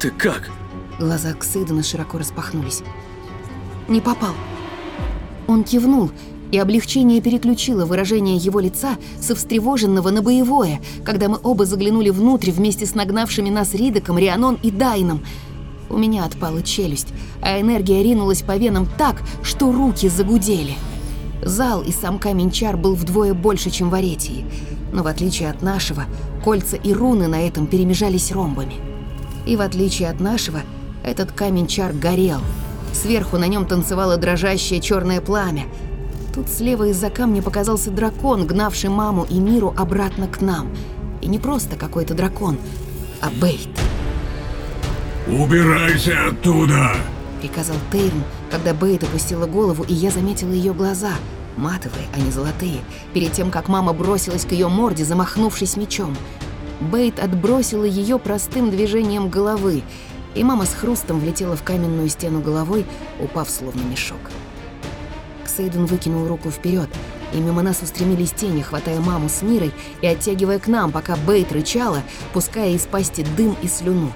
Ты как? Глаза Ксейдена широко распахнулись. Не попал. Он кивнул, и облегчение переключило выражение его лица со встревоженного на боевое, когда мы оба заглянули внутрь вместе с нагнавшими нас Ридоком, Рианон и Дайном. У меня отпала челюсть, а энергия ринулась по венам так, что руки загудели. Зал и сам камень чар был вдвое больше, чем в Аретии, но в отличие от нашего, кольца и руны на этом перемежались ромбами. И в отличие от нашего, этот камень чар горел. Сверху на нем танцевало дрожащее черное пламя. Тут слева из-за камня показался дракон, гнавший маму и миру обратно к нам. И не просто какой-то дракон, а Бейт. «Убирайся оттуда!» — приказал Тейрн, когда Бейт опустила голову, и я заметила ее глаза, матовые, а не золотые, перед тем, как мама бросилась к ее морде, замахнувшись мечом. Бейт отбросила ее простым движением головы, и мама с хрустом влетела в каменную стену головой, упав словно мешок. Ксейден выкинул руку вперед, и мимо нас устремились тени, хватая маму с Мирой и оттягивая к нам, пока Бейт рычала, пуская из пасти дым и слюну.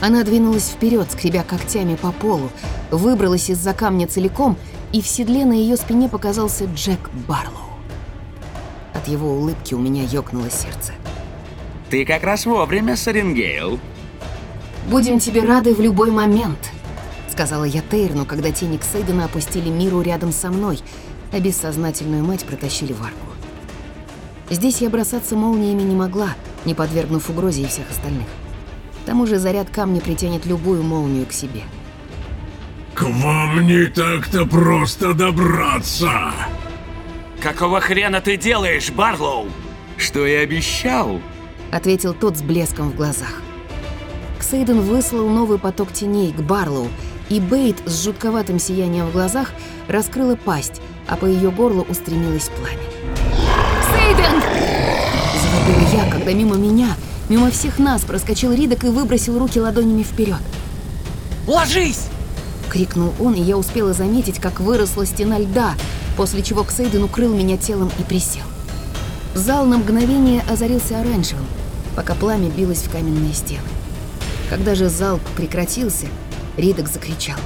Она двинулась вперед, скребя когтями по полу, выбралась из-за камня целиком, и в седле на ее спине показался Джек Барлоу. От его улыбки у меня ёкнуло сердце. Ты как раз вовремя, Саренгейл. «Будем тебе рады в любой момент», — сказала я Тейрну, когда тени Ксейдена опустили Миру рядом со мной, а бессознательную мать протащили в арку. Здесь я бросаться молниями не могла, не подвергнув угрозе и всех остальных. К тому же заряд камня притянет любую молнию к себе. К вам не так-то просто добраться. Какого хрена ты делаешь, Барлоу? Что я обещал? Ответил тот с блеском в глазах. Ксейден выслал новый поток теней к Барлоу, и Бейт с жутковатым сиянием в глазах раскрыла пасть, а по ее горлу устремилось пламя. Сейден! Завопила я, когда мимо меня, мимо всех нас проскочил Ридок и выбросил руки ладонями вперед. Ложись! Крикнул он, и я успела заметить, как выросла стена льда, после чего Ксейден укрыл меня телом и присел. Зал на мгновение озарился оранжевым, пока пламя билось в каменные стены. Когда же залп прекратился, Ридок закричал.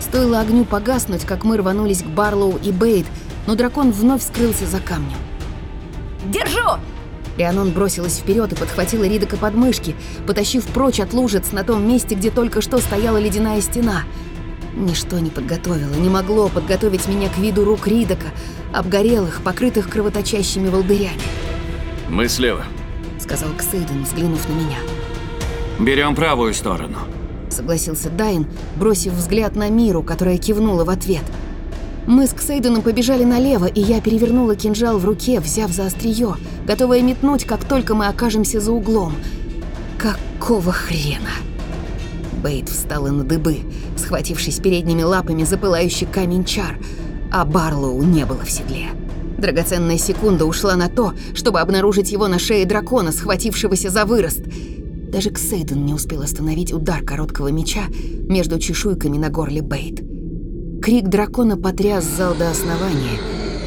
Стоило огню погаснуть, как мы рванулись к Барлоу и Бейт, но дракон вновь скрылся за камнем. Держу! Рианон бросилась вперед и подхватила Ридока под мышки, потащив прочь от лужиц на том месте, где только что стояла ледяная стена. Ничто не подготовило, не могло подготовить меня к виду рук Ридока, обгорелых, покрытых кровоточащими волдырями. Мы слева. Сказал Ксейден, взглянув на меня. Берем правую сторону. Согласился Дайн, бросив взгляд на Миру, которая кивнула в ответ. Мы с Ксейденом побежали налево, и я перевернула кинжал в руке, взяв за острие, готовая метнуть, как только мы окажемся за углом. Какого хрена? Бейт встала на дыбы, схватившись передними лапами за пылающий камень чар, а Барлоу не было в седле. Драгоценная секунда ушла на то, чтобы обнаружить его на шее дракона, схватившегося за вырост. Даже Ксейден не успел остановить удар короткого меча между чешуйками на горле Бейт. Крик дракона потряс зал до основания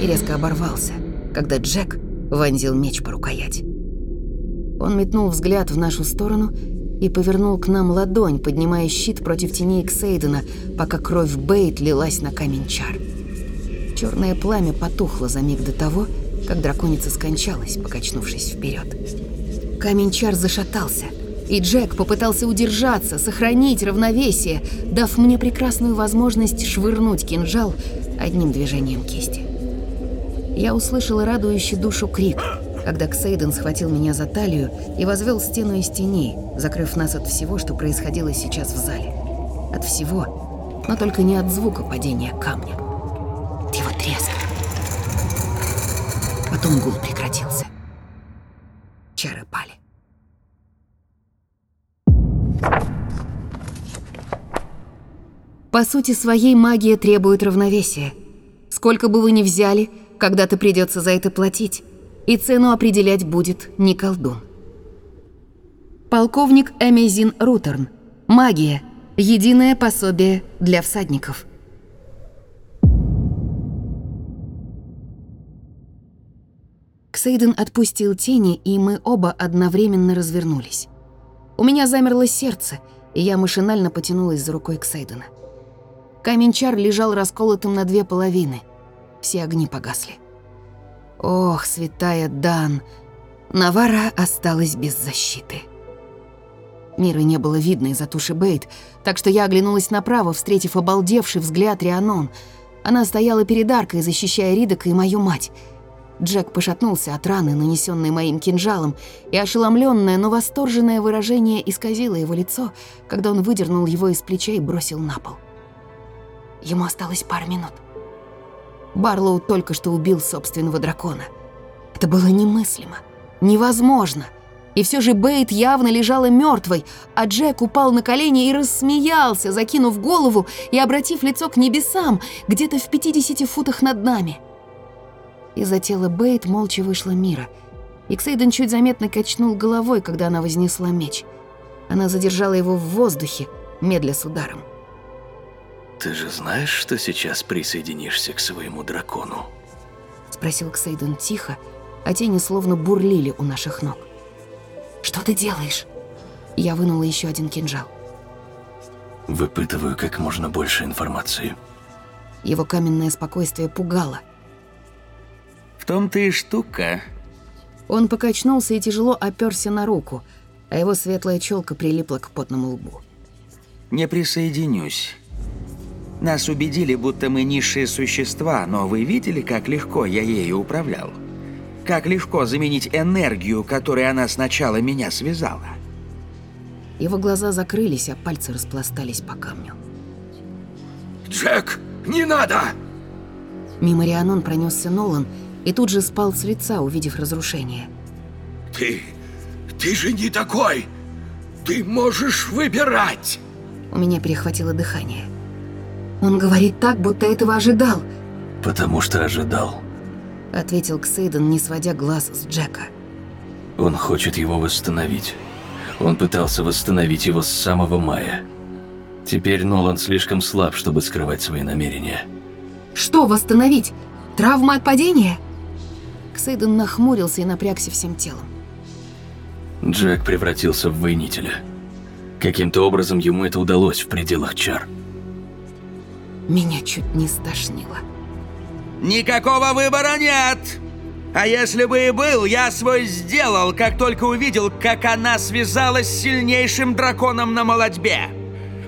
и резко оборвался, когда Джек вонзил меч по рукоять. Он метнул взгляд в нашу сторону и повернул к нам ладонь, поднимая щит против теней Ксейдена, пока кровь Бейт лилась на камень чар. Черное пламя потухло за миг до того, как драконица скончалась, покачнувшись вперед. Камень чар зашатался, и Джек попытался удержаться, сохранить равновесие, дав мне прекрасную возможность швырнуть кинжал одним движением кисти. Я услышала радующий душу крик, когда Ксейден схватил меня за талию и возвел стену из теней, закрыв нас от всего, что происходило сейчас в зале. От всего, но только не от звука падения камня. Его треск. Потом гул прекратился. Чары пали. По сути своей магия требует равновесия. Сколько бы вы ни взяли, когда-то придется за это платить, и цену определять будет не колдун. Полковник Эмезин Рутерн. Магия. Единое пособие для всадников. Ксейден отпустил тени, и мы оба одновременно развернулись. У меня замерло сердце, и я машинально потянулась за рукой Ксейдена. Камень-чар лежал расколотым на две половины. Все огни погасли. Ох, святая Дан, Навара осталась без защиты. Мира не было видно из-за туши Бейт, так что я оглянулась направо, встретив обалдевший взгляд Рианон. Она стояла перед аркой, защищая Ридока и мою мать — Джек пошатнулся от раны, нанесенной моим кинжалом, и ошеломленное, но восторженное выражение исказило его лицо, когда он выдернул его из плеча и бросил на пол. Ему осталось пара минут. Барлоу только что убил собственного дракона. Это было немыслимо, невозможно. И все же Бейт явно лежала мертвой, а Джек упал на колени и рассмеялся, закинув голову и обратив лицо к небесам, где-то в 50 футах над нами. Из-за тела Бейт молча вышла Мира. И Ксейден чуть заметно качнул головой, когда она вознесла меч. Она задержала его в воздухе, медля с ударом. «Ты же знаешь, что сейчас присоединишься к своему дракону?» Спросил Ксейден тихо, а тени словно бурлили у наших ног. «Что ты делаешь?» Я вынула еще один кинжал. Выпытываю как можно больше информации. Его каменное спокойствие пугало – в том-то и штука. Он покачнулся и тяжело оперся на руку, а его светлая челка прилипла к потному лбу. Не присоединюсь. Нас убедили, будто мы низшие существа, но вы видели, как легко я ею управлял? Как легко заменить энергию, которой она сначала меня связала? Его глаза закрылись, а пальцы распластались по камню. «Джек, не надо!» Мимо Рианон пронесся Нолан, и тут же спал с лица, увидев разрушение. «Ты... ты же не такой! Ты можешь выбирать!» У меня перехватило дыхание. Он говорит так, будто этого ожидал. «Потому что ожидал», — ответил Ксейден, не сводя глаз с Джека. «Он хочет его восстановить. Он пытался восстановить его с самого мая. Теперь Нолан слишком слаб, чтобы скрывать свои намерения». «Что восстановить? Травма от падения?» Ксейден нахмурился и напрягся всем телом. Джек превратился в воинителя. Каким-то образом ему это удалось в пределах чар. Меня чуть не стошнило. Никакого выбора нет! А если бы и был, я свой сделал, как только увидел, как она связалась с сильнейшим драконом на молодьбе.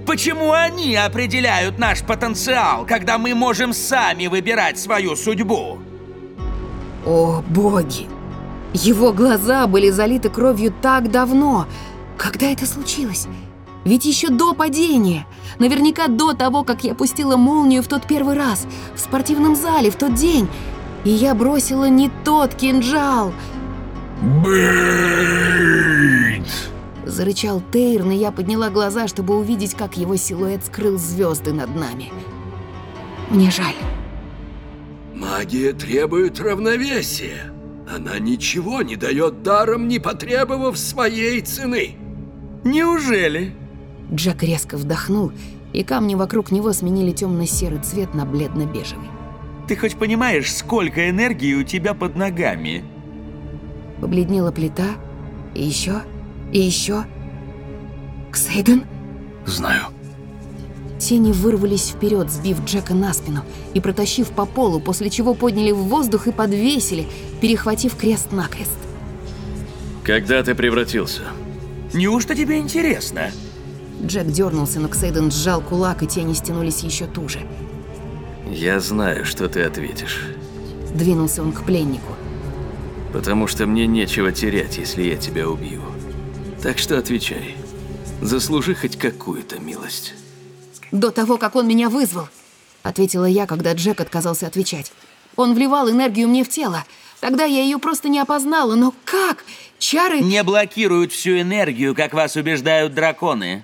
Почему они определяют наш потенциал, когда мы можем сами выбирать свою судьбу? О, боги! Его глаза были залиты кровью так давно. Когда это случилось? Ведь еще до падения, наверняка до того, как я пустила молнию в тот первый раз, в спортивном зале, в тот день, и я бросила не тот кинжал. «Бэйт!» Зарычал Тейрн, и я подняла глаза, чтобы увидеть, как его силуэт скрыл звезды над нами. Мне жаль. Магия требует равновесия. Она ничего не дает даром, не потребовав своей цены. Неужели? Джек резко вдохнул, и камни вокруг него сменили темно-серый цвет на бледно-бежевый. Ты хоть понимаешь, сколько энергии у тебя под ногами? Побледнела плита, и еще, и еще. Ксейден? Знаю. Тени вырвались вперед, сбив Джека на спину и протащив по полу, после чего подняли в воздух и подвесили, перехватив крест-накрест. Когда ты превратился? Неужто тебе интересно? Джек дернулся, но Ксейден сжал кулак, и тени стянулись еще туже. Я знаю, что ты ответишь. Двинулся он к пленнику. Потому что мне нечего терять, если я тебя убью. Так что отвечай. Заслужи хоть какую-то милость. До того, как он меня вызвал, ответила я, когда Джек отказался отвечать. Он вливал энергию мне в тело. Тогда я ее просто не опознала, но как? Чары... Не блокируют всю энергию, как вас убеждают драконы.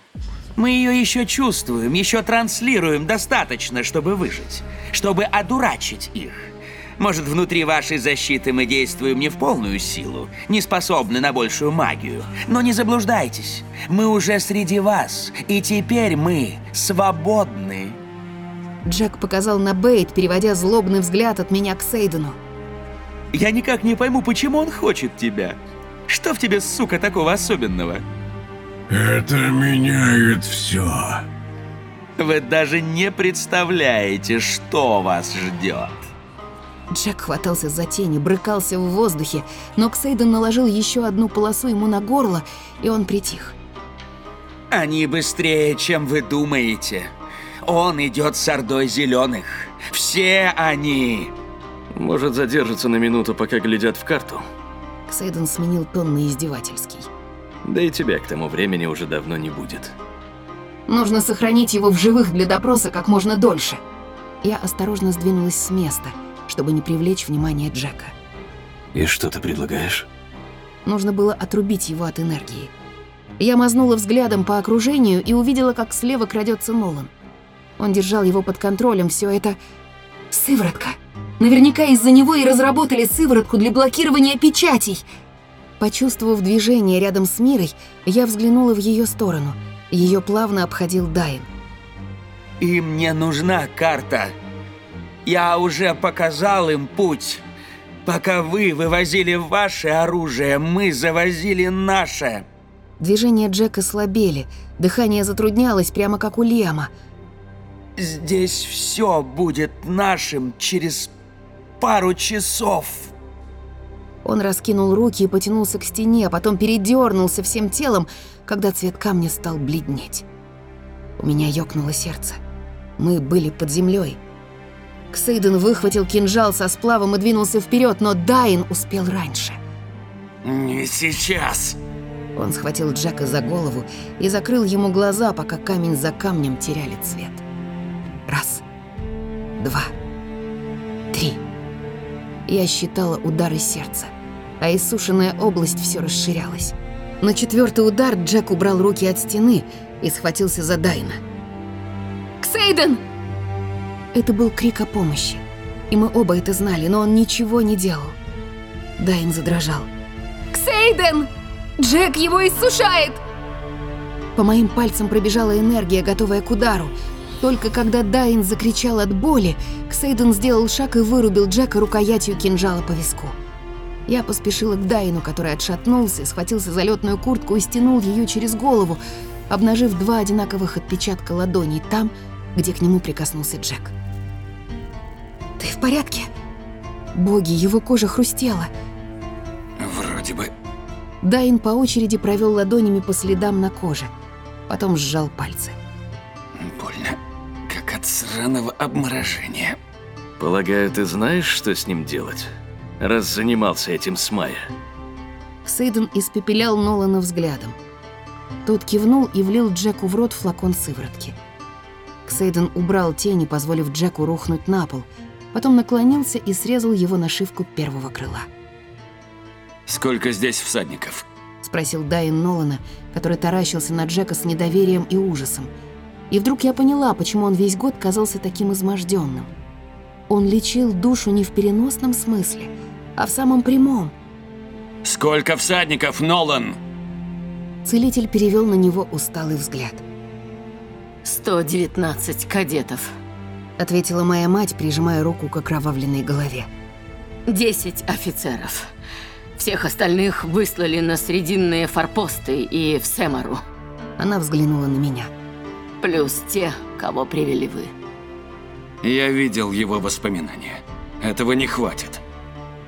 Мы ее еще чувствуем, еще транслируем достаточно, чтобы выжить, чтобы одурачить их. Может, внутри вашей защиты мы действуем не в полную силу, не способны на большую магию. Но не заблуждайтесь, мы уже среди вас, и теперь мы свободны. Джек показал на Бейт, переводя злобный взгляд от меня к Сейдену. Я никак не пойму, почему он хочет тебя. Что в тебе, сука, такого особенного? Это меняет все. Вы даже не представляете, что вас ждет. Джек хватался за тени, брыкался в воздухе, но Ксейден наложил еще одну полосу ему на горло, и он притих. Они быстрее, чем вы думаете. Он идет с ордой зеленых. Все они. Может, задержится на минуту, пока глядят в карту? Ксейден сменил тон на издевательский. Да и тебя к тому времени уже давно не будет. Нужно сохранить его в живых для допроса как можно дольше. Я осторожно сдвинулась с места, чтобы не привлечь внимание Джека. И что ты предлагаешь? Нужно было отрубить его от энергии. Я мазнула взглядом по окружению и увидела, как слева крадется Нолан. Он держал его под контролем, все это... Сыворотка! Наверняка из-за него и разработали сыворотку для блокирования печатей. Почувствовав движение рядом с Мирой, я взглянула в ее сторону. Ее плавно обходил Дайн. Им не нужна карта. Я уже показал им путь. Пока вы вывозили ваше оружие, мы завозили наше. Движения Джека слабели, дыхание затруднялось, прямо как у Лема. Здесь все будет нашим через пару часов. Он раскинул руки и потянулся к стене, а потом передернулся всем телом, когда цвет камня стал бледнеть. У меня ёкнуло сердце. Мы были под землей. Ксейден выхватил кинжал со сплавом и двинулся вперед, но Дайн успел раньше. «Не сейчас!» Он схватил Джека за голову и закрыл ему глаза, пока камень за камнем теряли цвет. Раз, два, три. Я считала удары сердца, а иссушенная область все расширялась. На четвертый удар Джек убрал руки от стены и схватился за Дайна. «Ксейден!» Это был крик о помощи, и мы оба это знали, но он ничего не делал. Дайн задрожал. «Ксейден! Джек его иссушает!» По моим пальцам пробежала энергия, готовая к удару. Только когда Дайн закричал от боли, Ксейден сделал шаг и вырубил Джека рукоятью кинжала по виску. Я поспешила к Дайну, который отшатнулся, схватился за летную куртку и стянул ее через голову, обнажив два одинаковых отпечатка ладоней там, где к нему прикоснулся Джек. «Ты в порядке?» Боги, его кожа хрустела. Вроде бы. Дайн по очереди провел ладонями по следам на коже, потом сжал пальцы. Сраного обморожения. Полагаю, ты знаешь, что с ним делать? Раз занимался этим с Майя. Сейден испепелял Нолана взглядом. Тот кивнул и влил Джеку в рот флакон сыворотки. Ксейден убрал тени, позволив Джеку рухнуть на пол, потом наклонился и срезал его нашивку первого крыла. Сколько здесь всадников? Спросил Дайен Нолана, который таращился на Джека с недоверием и ужасом. И вдруг я поняла, почему он весь год казался таким изможденным. Он лечил душу не в переносном смысле, а в самом прямом. Сколько всадников, Нолан? Целитель перевел на него усталый взгляд. 119 кадетов. Ответила моя мать, прижимая руку к окровавленной голове. 10 офицеров. Всех остальных выслали на срединные форпосты и в Семару. Она взглянула на меня. Плюс те, кого привели вы. Я видел его воспоминания. Этого не хватит.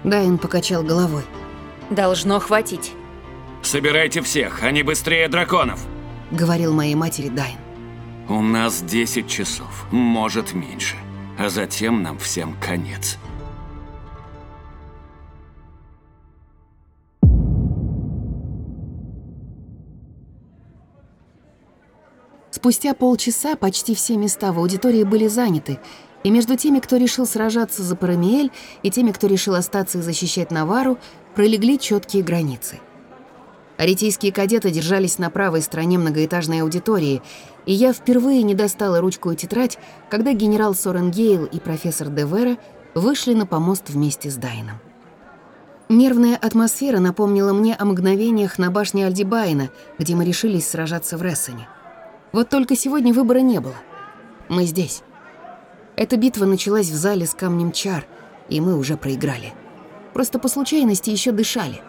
Дайн покачал головой. Должно хватить. Собирайте всех, они быстрее драконов. Говорил моей матери Дайн. У нас 10 часов, может меньше. А затем нам всем конец. Спустя полчаса почти все места в аудитории были заняты, и между теми, кто решил сражаться за Парамиэль, и теми, кто решил остаться и защищать Навару, пролегли четкие границы. Аретийские кадеты держались на правой стороне многоэтажной аудитории, и я впервые не достала ручку и тетрадь, когда генерал Сорен Гейл и профессор Девера вышли на помост вместе с Дайном. Нервная атмосфера напомнила мне о мгновениях на башне Альдибайна, где мы решились сражаться в Рессене. Вот только сегодня выбора не было. Мы здесь. Эта битва началась в зале с камнем чар, и мы уже проиграли. Просто по случайности еще дышали.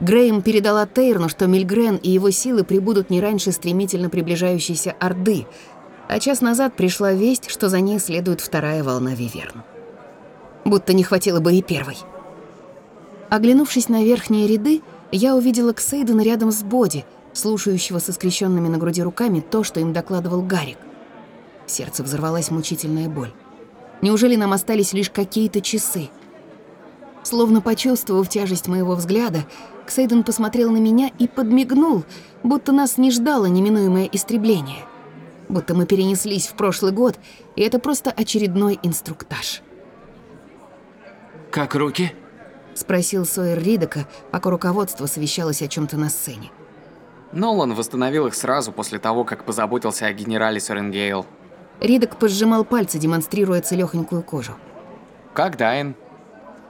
Грейм передала Тейрну, что Мильгрен и его силы прибудут не раньше стремительно приближающейся Орды, а час назад пришла весть, что за ней следует вторая волна Виверн. Будто не хватило бы и первой. Оглянувшись на верхние ряды, я увидела Ксейдена рядом с Боди, слушающего со скрещенными на груди руками то, что им докладывал Гарик. В сердце взорвалась мучительная боль. Неужели нам остались лишь какие-то часы? Словно почувствовав тяжесть моего взгляда, Ксейден посмотрел на меня и подмигнул, будто нас не ждало неминуемое истребление. Будто мы перенеслись в прошлый год, и это просто очередной инструктаж. Как руки? Спросил Сойер Ридока, пока руководство совещалось о чем то на сцене. Нолан восстановил их сразу после того, как позаботился о генерале Соренгейл. Ридок пожимал пальцы, демонстрируя целёхонькую кожу. Как Дайн?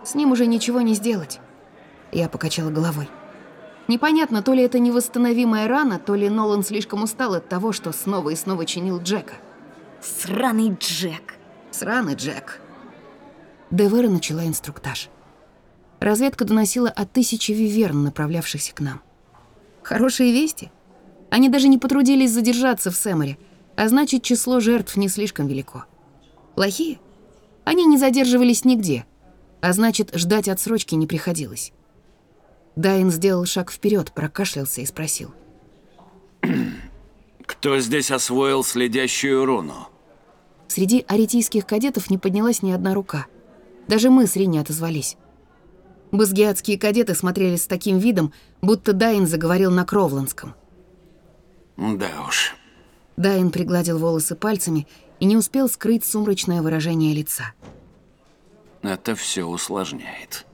С ним уже ничего не сделать. Я покачала головой. Непонятно, то ли это невосстановимая рана, то ли Нолан слишком устал от того, что снова и снова чинил Джека. Сраный Джек. Сраный Джек. Девера начала инструктаж. Разведка доносила о тысяче виверн, направлявшихся к нам. Хорошие вести. Они даже не потрудились задержаться в Сэморе, а значит, число жертв не слишком велико. Плохие? Они не задерживались нигде, а значит, ждать отсрочки не приходилось. Дайн сделал шаг вперед, прокашлялся и спросил. [clears throat] Кто здесь освоил следящую руну? Среди аретийских кадетов не поднялась ни одна рука. Даже мы с Ри не отозвались. Базгиатские кадеты смотрели с таким видом, будто Дайн заговорил на Кровландском. Да уж. Дайн пригладил волосы пальцами и не успел скрыть сумрачное выражение лица. Это все усложняет.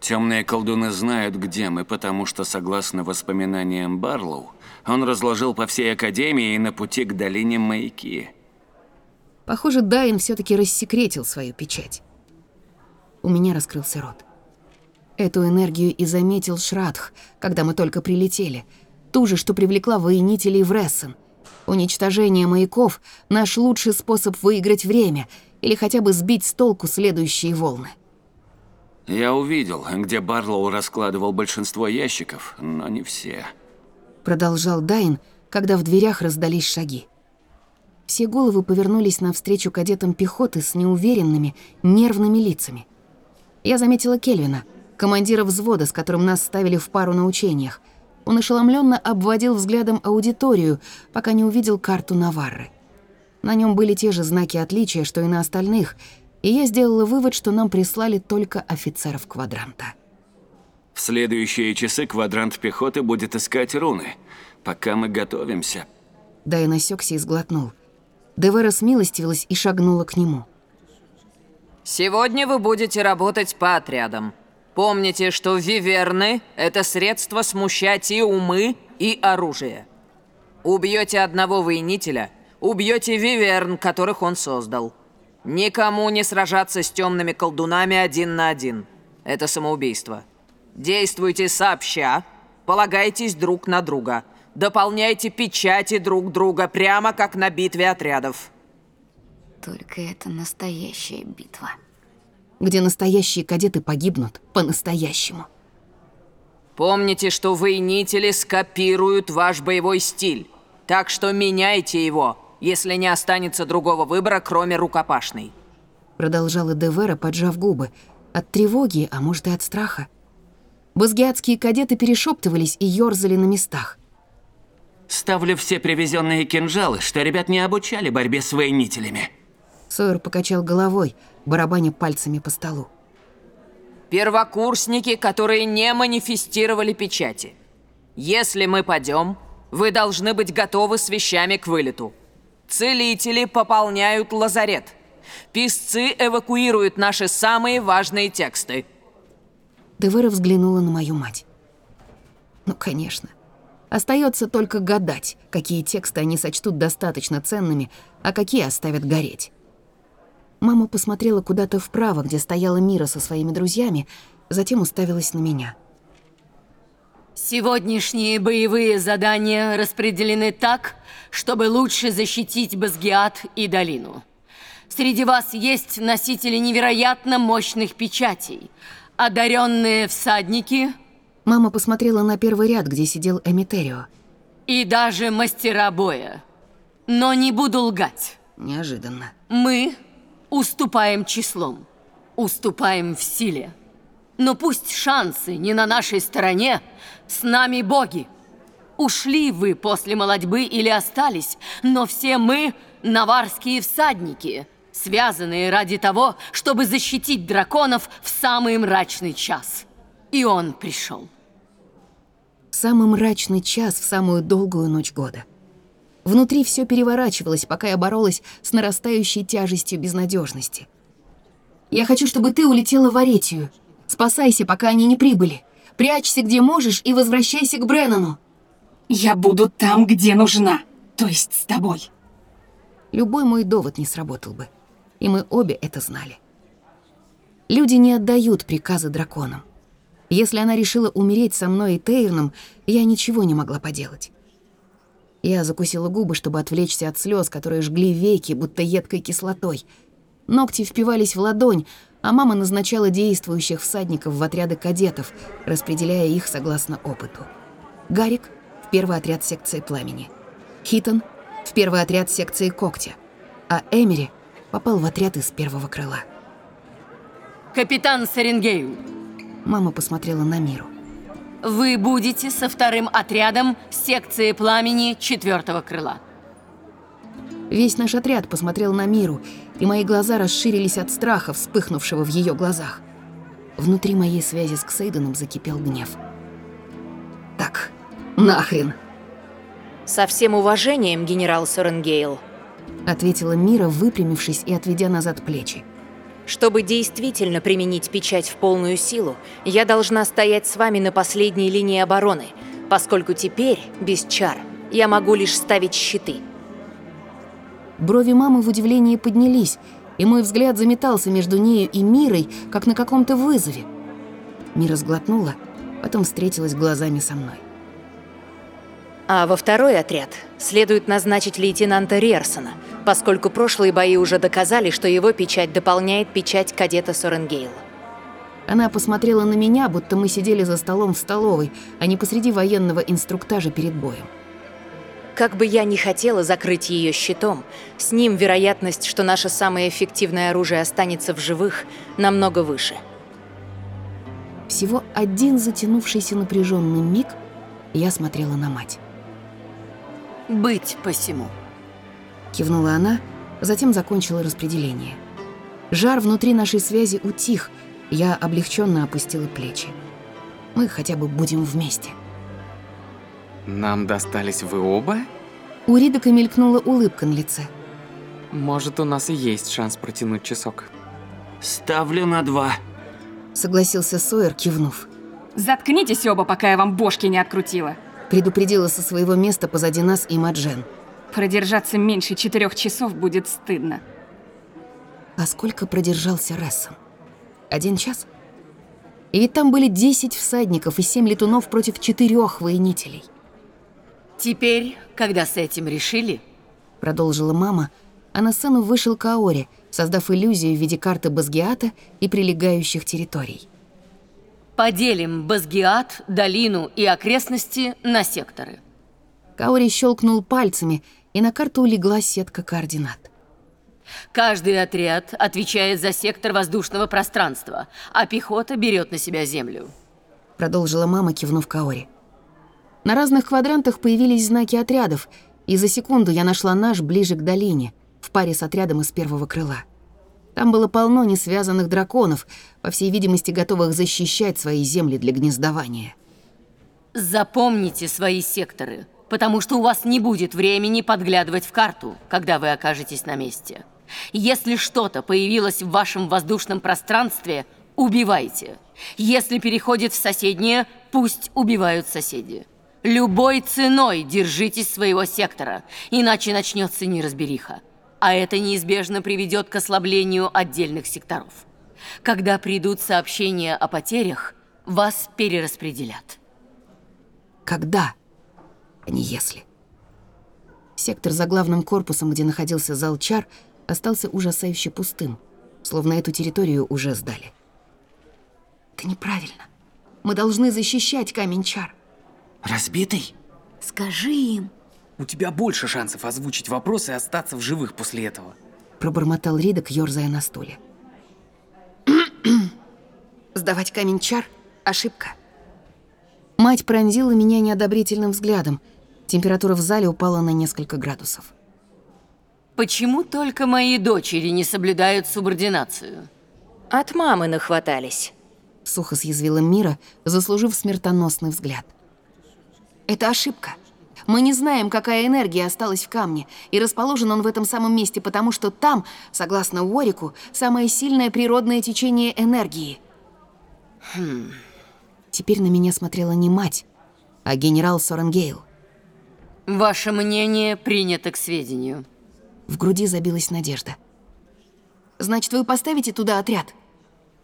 Темные колдуны знают, где мы, потому что, согласно воспоминаниям Барлоу, он разложил по всей Академии и на пути к долине маяки. Похоже, Дайн все таки рассекретил свою печать. У меня раскрылся рот. Эту энергию и заметил Шрадх, когда мы только прилетели. Ту же, что привлекла воинителей в Рессен. Уничтожение маяков — наш лучший способ выиграть время или хотя бы сбить с толку следующие волны. Я увидел, где Барлоу раскладывал большинство ящиков, но не все. Продолжал Дайн, когда в дверях раздались шаги. Все головы повернулись навстречу кадетам пехоты с неуверенными, нервными лицами. Я заметила Кельвина — командира взвода, с которым нас ставили в пару на учениях. Он ошеломленно обводил взглядом аудиторию, пока не увидел карту Наварры. На нем были те же знаки отличия, что и на остальных, и я сделала вывод, что нам прислали только офицеров квадранта. В следующие часы квадрант пехоты будет искать руны. пока мы готовимся. Дайан осекся и сглотнул. Девера смилостивилась и шагнула к нему. Сегодня вы будете работать по отрядам. Помните, что виверны — это средство смущать и умы, и оружие. Убьете одного воинителя, убьете виверн, которых он создал. Никому не сражаться с темными колдунами один на один. Это самоубийство. Действуйте сообща, полагайтесь друг на друга. Дополняйте печати друг друга, прямо как на битве отрядов. Только это настоящая битва. Где настоящие кадеты погибнут по-настоящему. Помните, что воинители скопируют ваш боевой стиль. Так что меняйте его, если не останется другого выбора, кроме рукопашной. Продолжала Девера, поджав губы. От тревоги, а может и от страха. Базгиатские кадеты перешептывались и ёрзали на местах. Ставлю все привезенные кинжалы, что ребят не обучали борьбе с воинителями. Сойер покачал головой, барабаня пальцами по столу. Первокурсники, которые не манифестировали печати. Если мы падем, вы должны быть готовы с вещами к вылету. Целители пополняют лазарет. Писцы эвакуируют наши самые важные тексты. Девера взглянула на мою мать. Ну, конечно. Остается только гадать, какие тексты они сочтут достаточно ценными, а какие оставят гореть. Мама посмотрела куда-то вправо, где стояла Мира со своими друзьями, затем уставилась на меня. Сегодняшние боевые задания распределены так, чтобы лучше защитить Базгиат и долину. Среди вас есть носители невероятно мощных печатей, одаренные всадники. Мама посмотрела на первый ряд, где сидел Эмитерио. И даже мастера боя. Но не буду лгать. Неожиданно. Мы уступаем числом, уступаем в силе. Но пусть шансы не на нашей стороне, с нами боги. Ушли вы после молодьбы или остались, но все мы наварские всадники, связанные ради того, чтобы защитить драконов в самый мрачный час. И он пришел. Самый мрачный час в самую долгую ночь года. Внутри все переворачивалось, пока я боролась с нарастающей тяжестью безнадежности. «Я хочу, чтобы ты улетела в Аретию. Спасайся, пока они не прибыли. Прячься, где можешь, и возвращайся к Бреннану». «Я буду там, где нужна, то есть с тобой». Любой мой довод не сработал бы, и мы обе это знали. Люди не отдают приказы драконам. Если она решила умереть со мной и Тейрном, я ничего не могла поделать. Я закусила губы, чтобы отвлечься от слез, которые жгли веки, будто едкой кислотой. Ногти впивались в ладонь, а мама назначала действующих всадников в отряды кадетов, распределяя их согласно опыту. Гарик — в первый отряд секции пламени. Хитон — в первый отряд секции когтя. А Эмери попал в отряд из первого крыла. Капитан Саренгею. Мама посмотрела на Миру. Вы будете со вторым отрядом секции пламени четвертого крыла. Весь наш отряд посмотрел на Миру, и мои глаза расширились от страха, вспыхнувшего в ее глазах. Внутри моей связи с Ксейденом закипел гнев. «Так, нахрен!» «Со всем уважением, генерал Соренгейл», — ответила Мира, выпрямившись и отведя назад плечи. Чтобы действительно применить печать в полную силу, я должна стоять с вами на последней линии обороны, поскольку теперь, без чар, я могу лишь ставить щиты. Брови мамы в удивлении поднялись, и мой взгляд заметался между нею и Мирой, как на каком-то вызове. Мира сглотнула, потом встретилась глазами со мной. А во второй отряд следует назначить лейтенанта Рерсона, поскольку прошлые бои уже доказали, что его печать дополняет печать кадета Соренгейла. Она посмотрела на меня, будто мы сидели за столом в столовой, а не посреди военного инструктажа перед боем. Как бы я ни хотела закрыть ее щитом, с ним вероятность, что наше самое эффективное оружие останется в живых, намного выше. Всего один затянувшийся напряженный миг, я смотрела на мать. «Быть посему», — кивнула она, затем закончила распределение. Жар внутри нашей связи утих, я облегченно опустила плечи. Мы хотя бы будем вместе. Нам достались вы оба? У Ридока мелькнула улыбка на лице. Может, у нас и есть шанс протянуть часок. Ставлю на два. Согласился Сойер, кивнув. Заткнитесь оба, пока я вам бошки не открутила. Предупредила со своего места позади нас и Маджен. Продержаться меньше четырех часов будет стыдно. А сколько продержался Рессом? Один час? И ведь там были 10 всадников и 7 летунов против четырех воинителей. Теперь, когда с этим решили, Продолжила мама, а на сцену вышел Каори, создав иллюзию в виде карты Базгиата и прилегающих территорий. Поделим Базгиат, долину и окрестности на секторы. Каори щелкнул пальцами, и на карту улегла сетка координат. Каждый отряд отвечает за сектор воздушного пространства, а пехота берет на себя землю. Продолжила мама, кивнув Каори. На разных квадрантах появились знаки отрядов, и за секунду я нашла наш ближе к долине, в паре с отрядом из первого крыла. Там было полно несвязанных драконов, по всей видимости, готовых защищать свои земли для гнездования. Запомните свои секторы, потому что у вас не будет времени подглядывать в карту, когда вы окажетесь на месте. Если что-то появилось в вашем воздушном пространстве, убивайте. Если переходит в соседнее, пусть убивают соседи. Любой ценой держитесь своего сектора, иначе начнется неразбериха. А это неизбежно приведет к ослаблению отдельных секторов. Когда придут сообщения о потерях, вас перераспределят. Когда, а не если. Сектор за главным корпусом, где находился зал чар, остался ужасающе пустым, словно эту территорию уже сдали. Это неправильно. Мы должны защищать камень чар. Разбитый? Скажи им. У тебя больше шансов озвучить вопрос и остаться в живых после этого. Пробормотал Ридок, ёрзая на стуле. [clears throat] Сдавать камень чар — ошибка. Мать пронзила меня неодобрительным взглядом. Температура в зале упала на несколько градусов. Почему только мои дочери не соблюдают субординацию? От мамы нахватались. Сухо съязвила Мира, заслужив смертоносный взгляд. Это ошибка. Мы не знаем, какая энергия осталась в камне, и расположен он в этом самом месте, потому что там, согласно Уорику, самое сильное природное течение энергии. Хм. Теперь на меня смотрела не мать, а генерал Соренгейл. Ваше мнение принято к сведению. В груди забилась надежда. Значит, вы поставите туда отряд?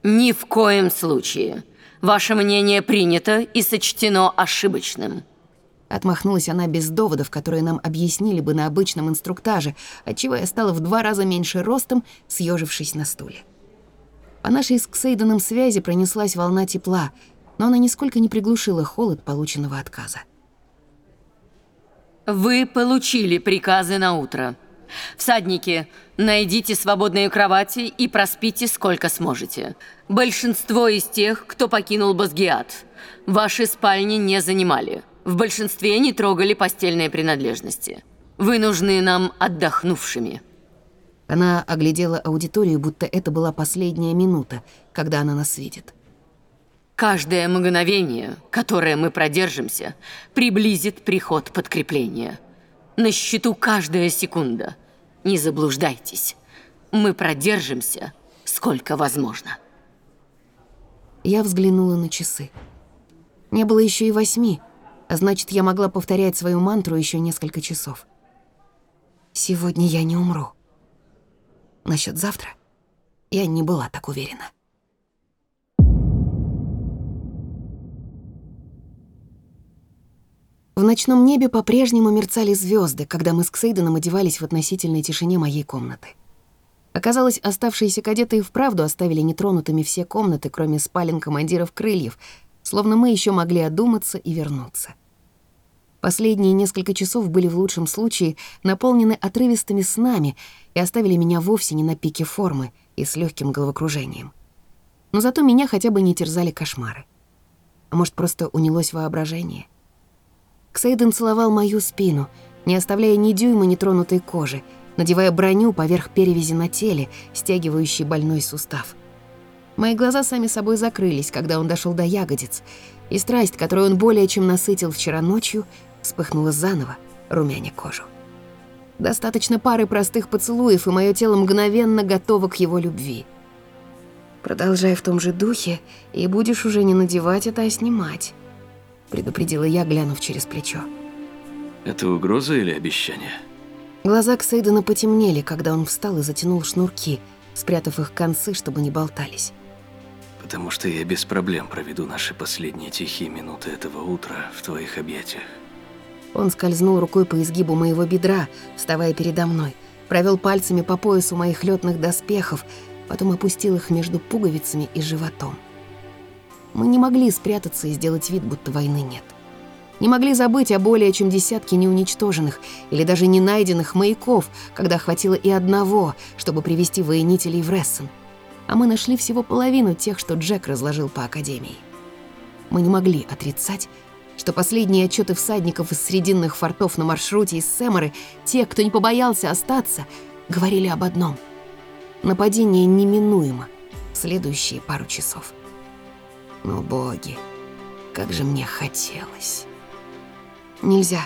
Ни в коем случае. Ваше мнение принято и сочтено ошибочным. Отмахнулась она без доводов, которые нам объяснили бы на обычном инструктаже, отчего я стала в два раза меньше ростом, съежившись на стуле. По нашей с Ксейденом связи пронеслась волна тепла, но она нисколько не приглушила холод полученного отказа. Вы получили приказы на утро. Всадники, найдите свободные кровати и проспите сколько сможете. Большинство из тех, кто покинул Базгиат, ваши спальни не занимали. В большинстве не трогали постельные принадлежности. Вы нужны нам отдохнувшими. Она оглядела аудиторию, будто это была последняя минута, когда она нас видит. Каждое мгновение, которое мы продержимся, приблизит приход подкрепления. На счету каждая секунда. Не заблуждайтесь. Мы продержимся, сколько возможно. Я взглянула на часы. Не было еще и восьми, а значит, я могла повторять свою мантру еще несколько часов. Сегодня я не умру. Насчет завтра я не была так уверена. В ночном небе по-прежнему мерцали звезды, когда мы с Ксейденом одевались в относительной тишине моей комнаты. Оказалось, оставшиеся кадеты и вправду оставили нетронутыми все комнаты, кроме спален командиров крыльев, словно мы еще могли одуматься и вернуться. Последние несколько часов были в лучшем случае наполнены отрывистыми снами и оставили меня вовсе не на пике формы и с легким головокружением. Но зато меня хотя бы не терзали кошмары. А может, просто унялось воображение? Ксейден целовал мою спину, не оставляя ни дюйма нетронутой кожи, надевая броню поверх перевязи на теле, стягивающей больной сустав. Мои глаза сами собой закрылись, когда он дошел до ягодиц, и страсть, которую он более чем насытил вчера ночью, вспыхнула заново, румяня кожу. Достаточно пары простых поцелуев, и мое тело мгновенно готово к его любви. Продолжай в том же духе, и будешь уже не надевать это, а снимать, предупредила я, глянув через плечо. Это угроза или обещание? Глаза Ксейдена потемнели, когда он встал и затянул шнурки, спрятав их концы, чтобы не болтались. Потому что я без проблем проведу наши последние тихие минуты этого утра в твоих объятиях. Он скользнул рукой по изгибу моего бедра, вставая передо мной, провел пальцами по поясу моих летных доспехов, потом опустил их между пуговицами и животом. Мы не могли спрятаться и сделать вид, будто войны нет. Не могли забыть о более чем десятке неуничтоженных или даже не найденных маяков, когда хватило и одного, чтобы привести военителей в Рессен. А мы нашли всего половину тех, что Джек разложил по Академии. Мы не могли отрицать, что последние отчеты всадников из срединных фортов на маршруте из Сэморы, те, кто не побоялся остаться, говорили об одном. Нападение неминуемо в следующие пару часов. Но, боги, как же мне хотелось. Нельзя.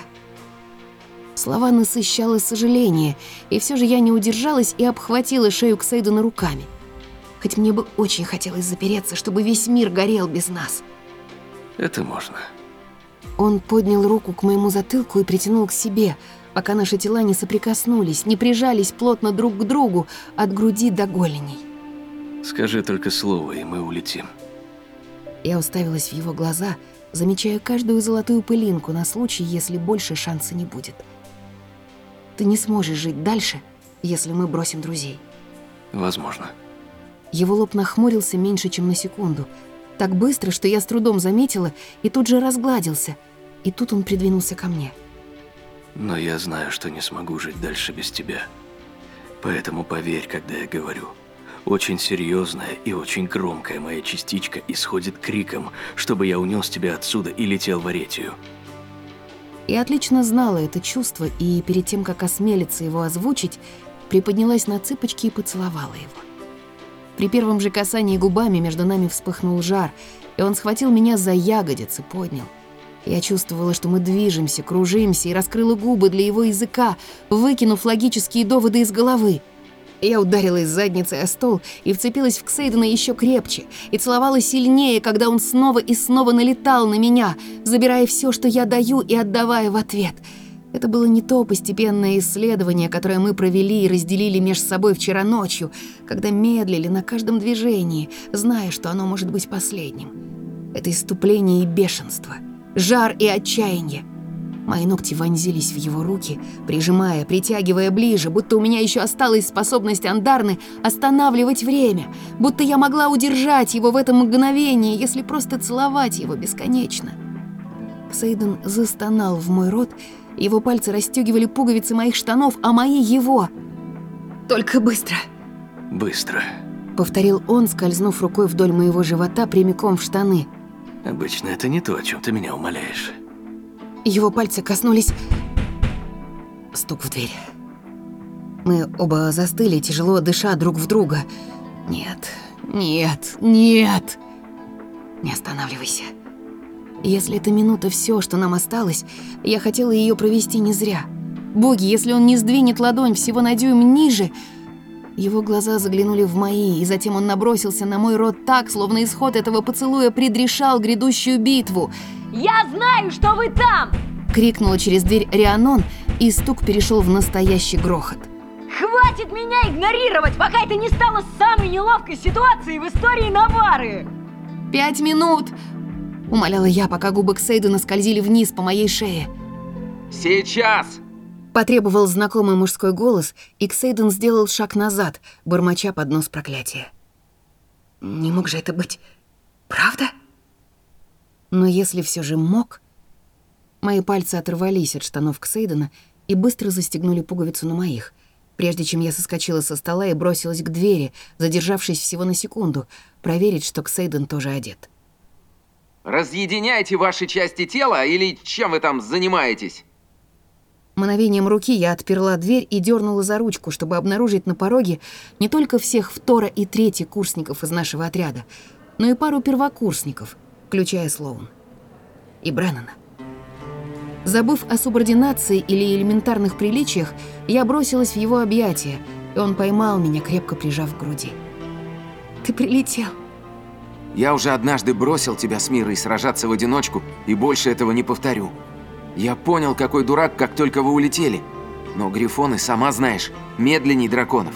Слова насыщало сожаление, и все же я не удержалась и обхватила шею Ксейдена руками. Хоть мне бы очень хотелось запереться, чтобы весь мир горел без нас. Это можно. Он поднял руку к моему затылку и притянул к себе, пока наши тела не соприкоснулись, не прижались плотно друг к другу от груди до голеней. Скажи только слово, и мы улетим. Я уставилась в его глаза, замечая каждую золотую пылинку на случай, если больше шанса не будет. Ты не сможешь жить дальше, если мы бросим друзей. Возможно. Его лоб нахмурился меньше, чем на секунду. Так быстро, что я с трудом заметила и тут же разгладился. И тут он придвинулся ко мне. Но я знаю, что не смогу жить дальше без тебя. Поэтому поверь, когда я говорю. Очень серьезная и очень громкая моя частичка исходит криком, чтобы я унес тебя отсюда и летел в Аретию. Я отлично знала это чувство, и перед тем, как осмелиться его озвучить, приподнялась на цыпочки и поцеловала его. При первом же касании губами между нами вспыхнул жар, и он схватил меня за ягодицы, поднял. Я чувствовала, что мы движемся, кружимся, и раскрыла губы для его языка, выкинув логические доводы из головы. Я ударилась задницей о стол и вцепилась в Ксейдена еще крепче, и целовала сильнее, когда он снова и снова налетал на меня, забирая все, что я даю, и отдавая в ответ — это было не то постепенное исследование, которое мы провели и разделили между собой вчера ночью, когда медлили на каждом движении, зная, что оно может быть последним. Это иступление и бешенство, жар и отчаяние. Мои ногти вонзились в его руки, прижимая, притягивая ближе, будто у меня еще осталась способность Андарны останавливать время, будто я могла удержать его в этом мгновении, если просто целовать его бесконечно. Сейден застонал в мой рот, его пальцы расстегивали пуговицы моих штанов, а мои его. «Только быстро!» «Быстро», — повторил он, скользнув рукой вдоль моего живота прямиком в штаны. «Обычно это не то, о чем ты меня умоляешь». Его пальцы коснулись... Стук в дверь. Мы оба застыли, тяжело дыша друг в друга. «Нет, нет, нет!» «Не останавливайся!» Если эта минута все, что нам осталось, я хотела ее провести не зря. Боги, если он не сдвинет ладонь всего на дюйм ниже... Его глаза заглянули в мои, и затем он набросился на мой рот так, словно исход этого поцелуя предрешал грядущую битву. «Я знаю, что вы там!» Крикнула через дверь Рианон, и стук перешел в настоящий грохот. «Хватит меня игнорировать, пока это не стало самой неловкой ситуацией в истории Навары!» «Пять минут!» Умоляла я, пока губы Ксейдена скользили вниз по моей шее. «Сейчас!» Потребовал знакомый мужской голос, и Ксейден сделал шаг назад, бормоча под нос проклятия. Не мог же это быть. Правда? Но если все же мог... Мои пальцы оторвались от штанов Ксейдена и быстро застегнули пуговицу на моих, прежде чем я соскочила со стола и бросилась к двери, задержавшись всего на секунду, проверить, что Ксейден тоже одет. Разъединяйте ваши части тела или чем вы там занимаетесь? Мановением руки я отперла дверь и дернула за ручку, чтобы обнаружить на пороге не только всех второ- и третий курсников из нашего отряда, но и пару первокурсников, включая Слоун. И Бреннана. Забыв о субординации или элементарных приличиях, я бросилась в его объятия, и он поймал меня, крепко прижав к груди. «Ты прилетел!» Я уже однажды бросил тебя с мирой сражаться в одиночку, и больше этого не повторю. Я понял, какой дурак, как только вы улетели. Но грифоны, сама знаешь, медленней драконов.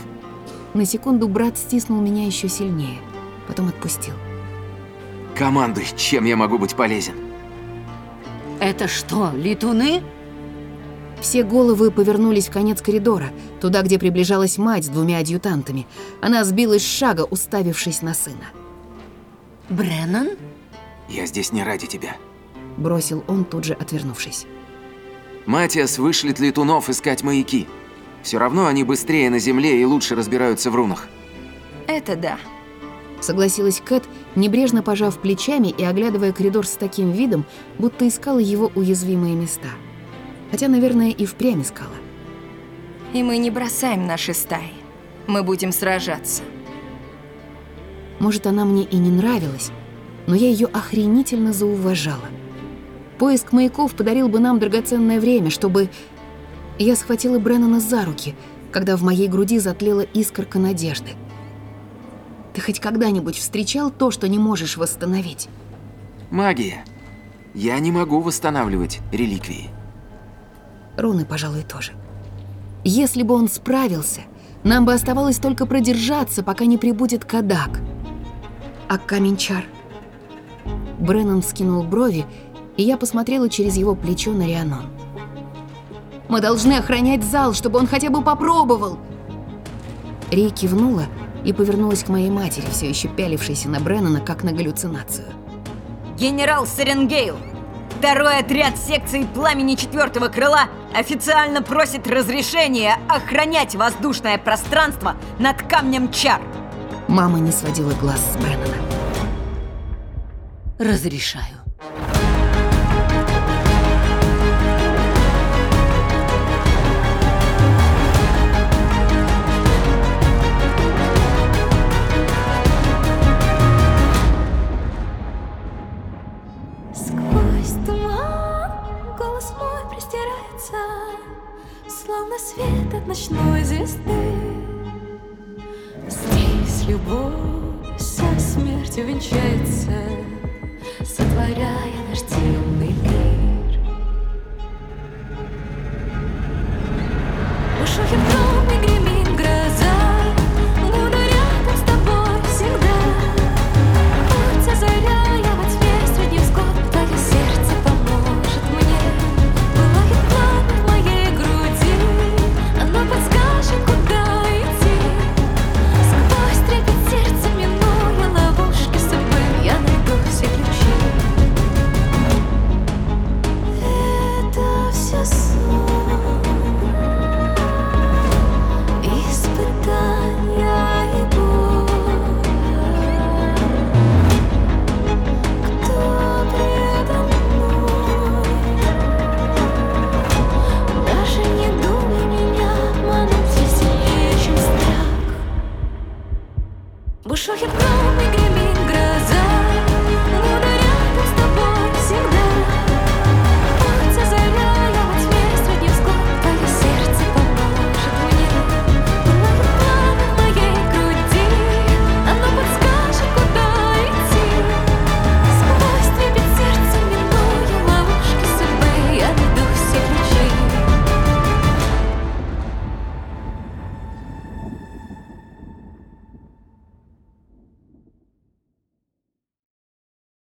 На секунду брат стиснул меня еще сильнее, потом отпустил. Командуй, чем я могу быть полезен. Это что, летуны? Все головы повернулись в конец коридора, туда, где приближалась мать с двумя адъютантами. Она сбилась с шага, уставившись на сына. Бреннан? Я здесь не ради тебя. Бросил он, тут же отвернувшись. Матиас вышлет летунов искать маяки. Все равно они быстрее на земле и лучше разбираются в рунах. Это да. Согласилась Кэт, небрежно пожав плечами и оглядывая коридор с таким видом, будто искала его уязвимые места. Хотя, наверное, и впрямь искала. И мы не бросаем наши стаи. Мы будем сражаться. Может, она мне и не нравилась, но я ее охренительно зауважала. Поиск маяков подарил бы нам драгоценное время, чтобы... Я схватила Бреннана за руки, когда в моей груди затлела искорка надежды. Ты хоть когда-нибудь встречал то, что не можешь восстановить? Магия. Я не могу восстанавливать реликвии. Руны, пожалуй, тоже. Если бы он справился, нам бы оставалось только продержаться, пока не прибудет Кадак. А камень-чар? Бреннан вскинул брови, и я посмотрела через его плечо на Рианон. «Мы должны охранять зал, чтобы он хотя бы попробовал!» Ри кивнула и повернулась к моей матери, все еще пялившейся на Бреннана, как на галлюцинацию. Генерал Серенгейл, второй отряд секции пламени четвертого крыла официально просит разрешения охранять воздушное пространство над камнем чар. Мама не сводила глаз с Бреннана. Разрешаю. Сквозь туман голос мой простирается, Словно свет от ночной звезды. Любовь со смертью венчается, Сотворяя наш темный мир. И гремит,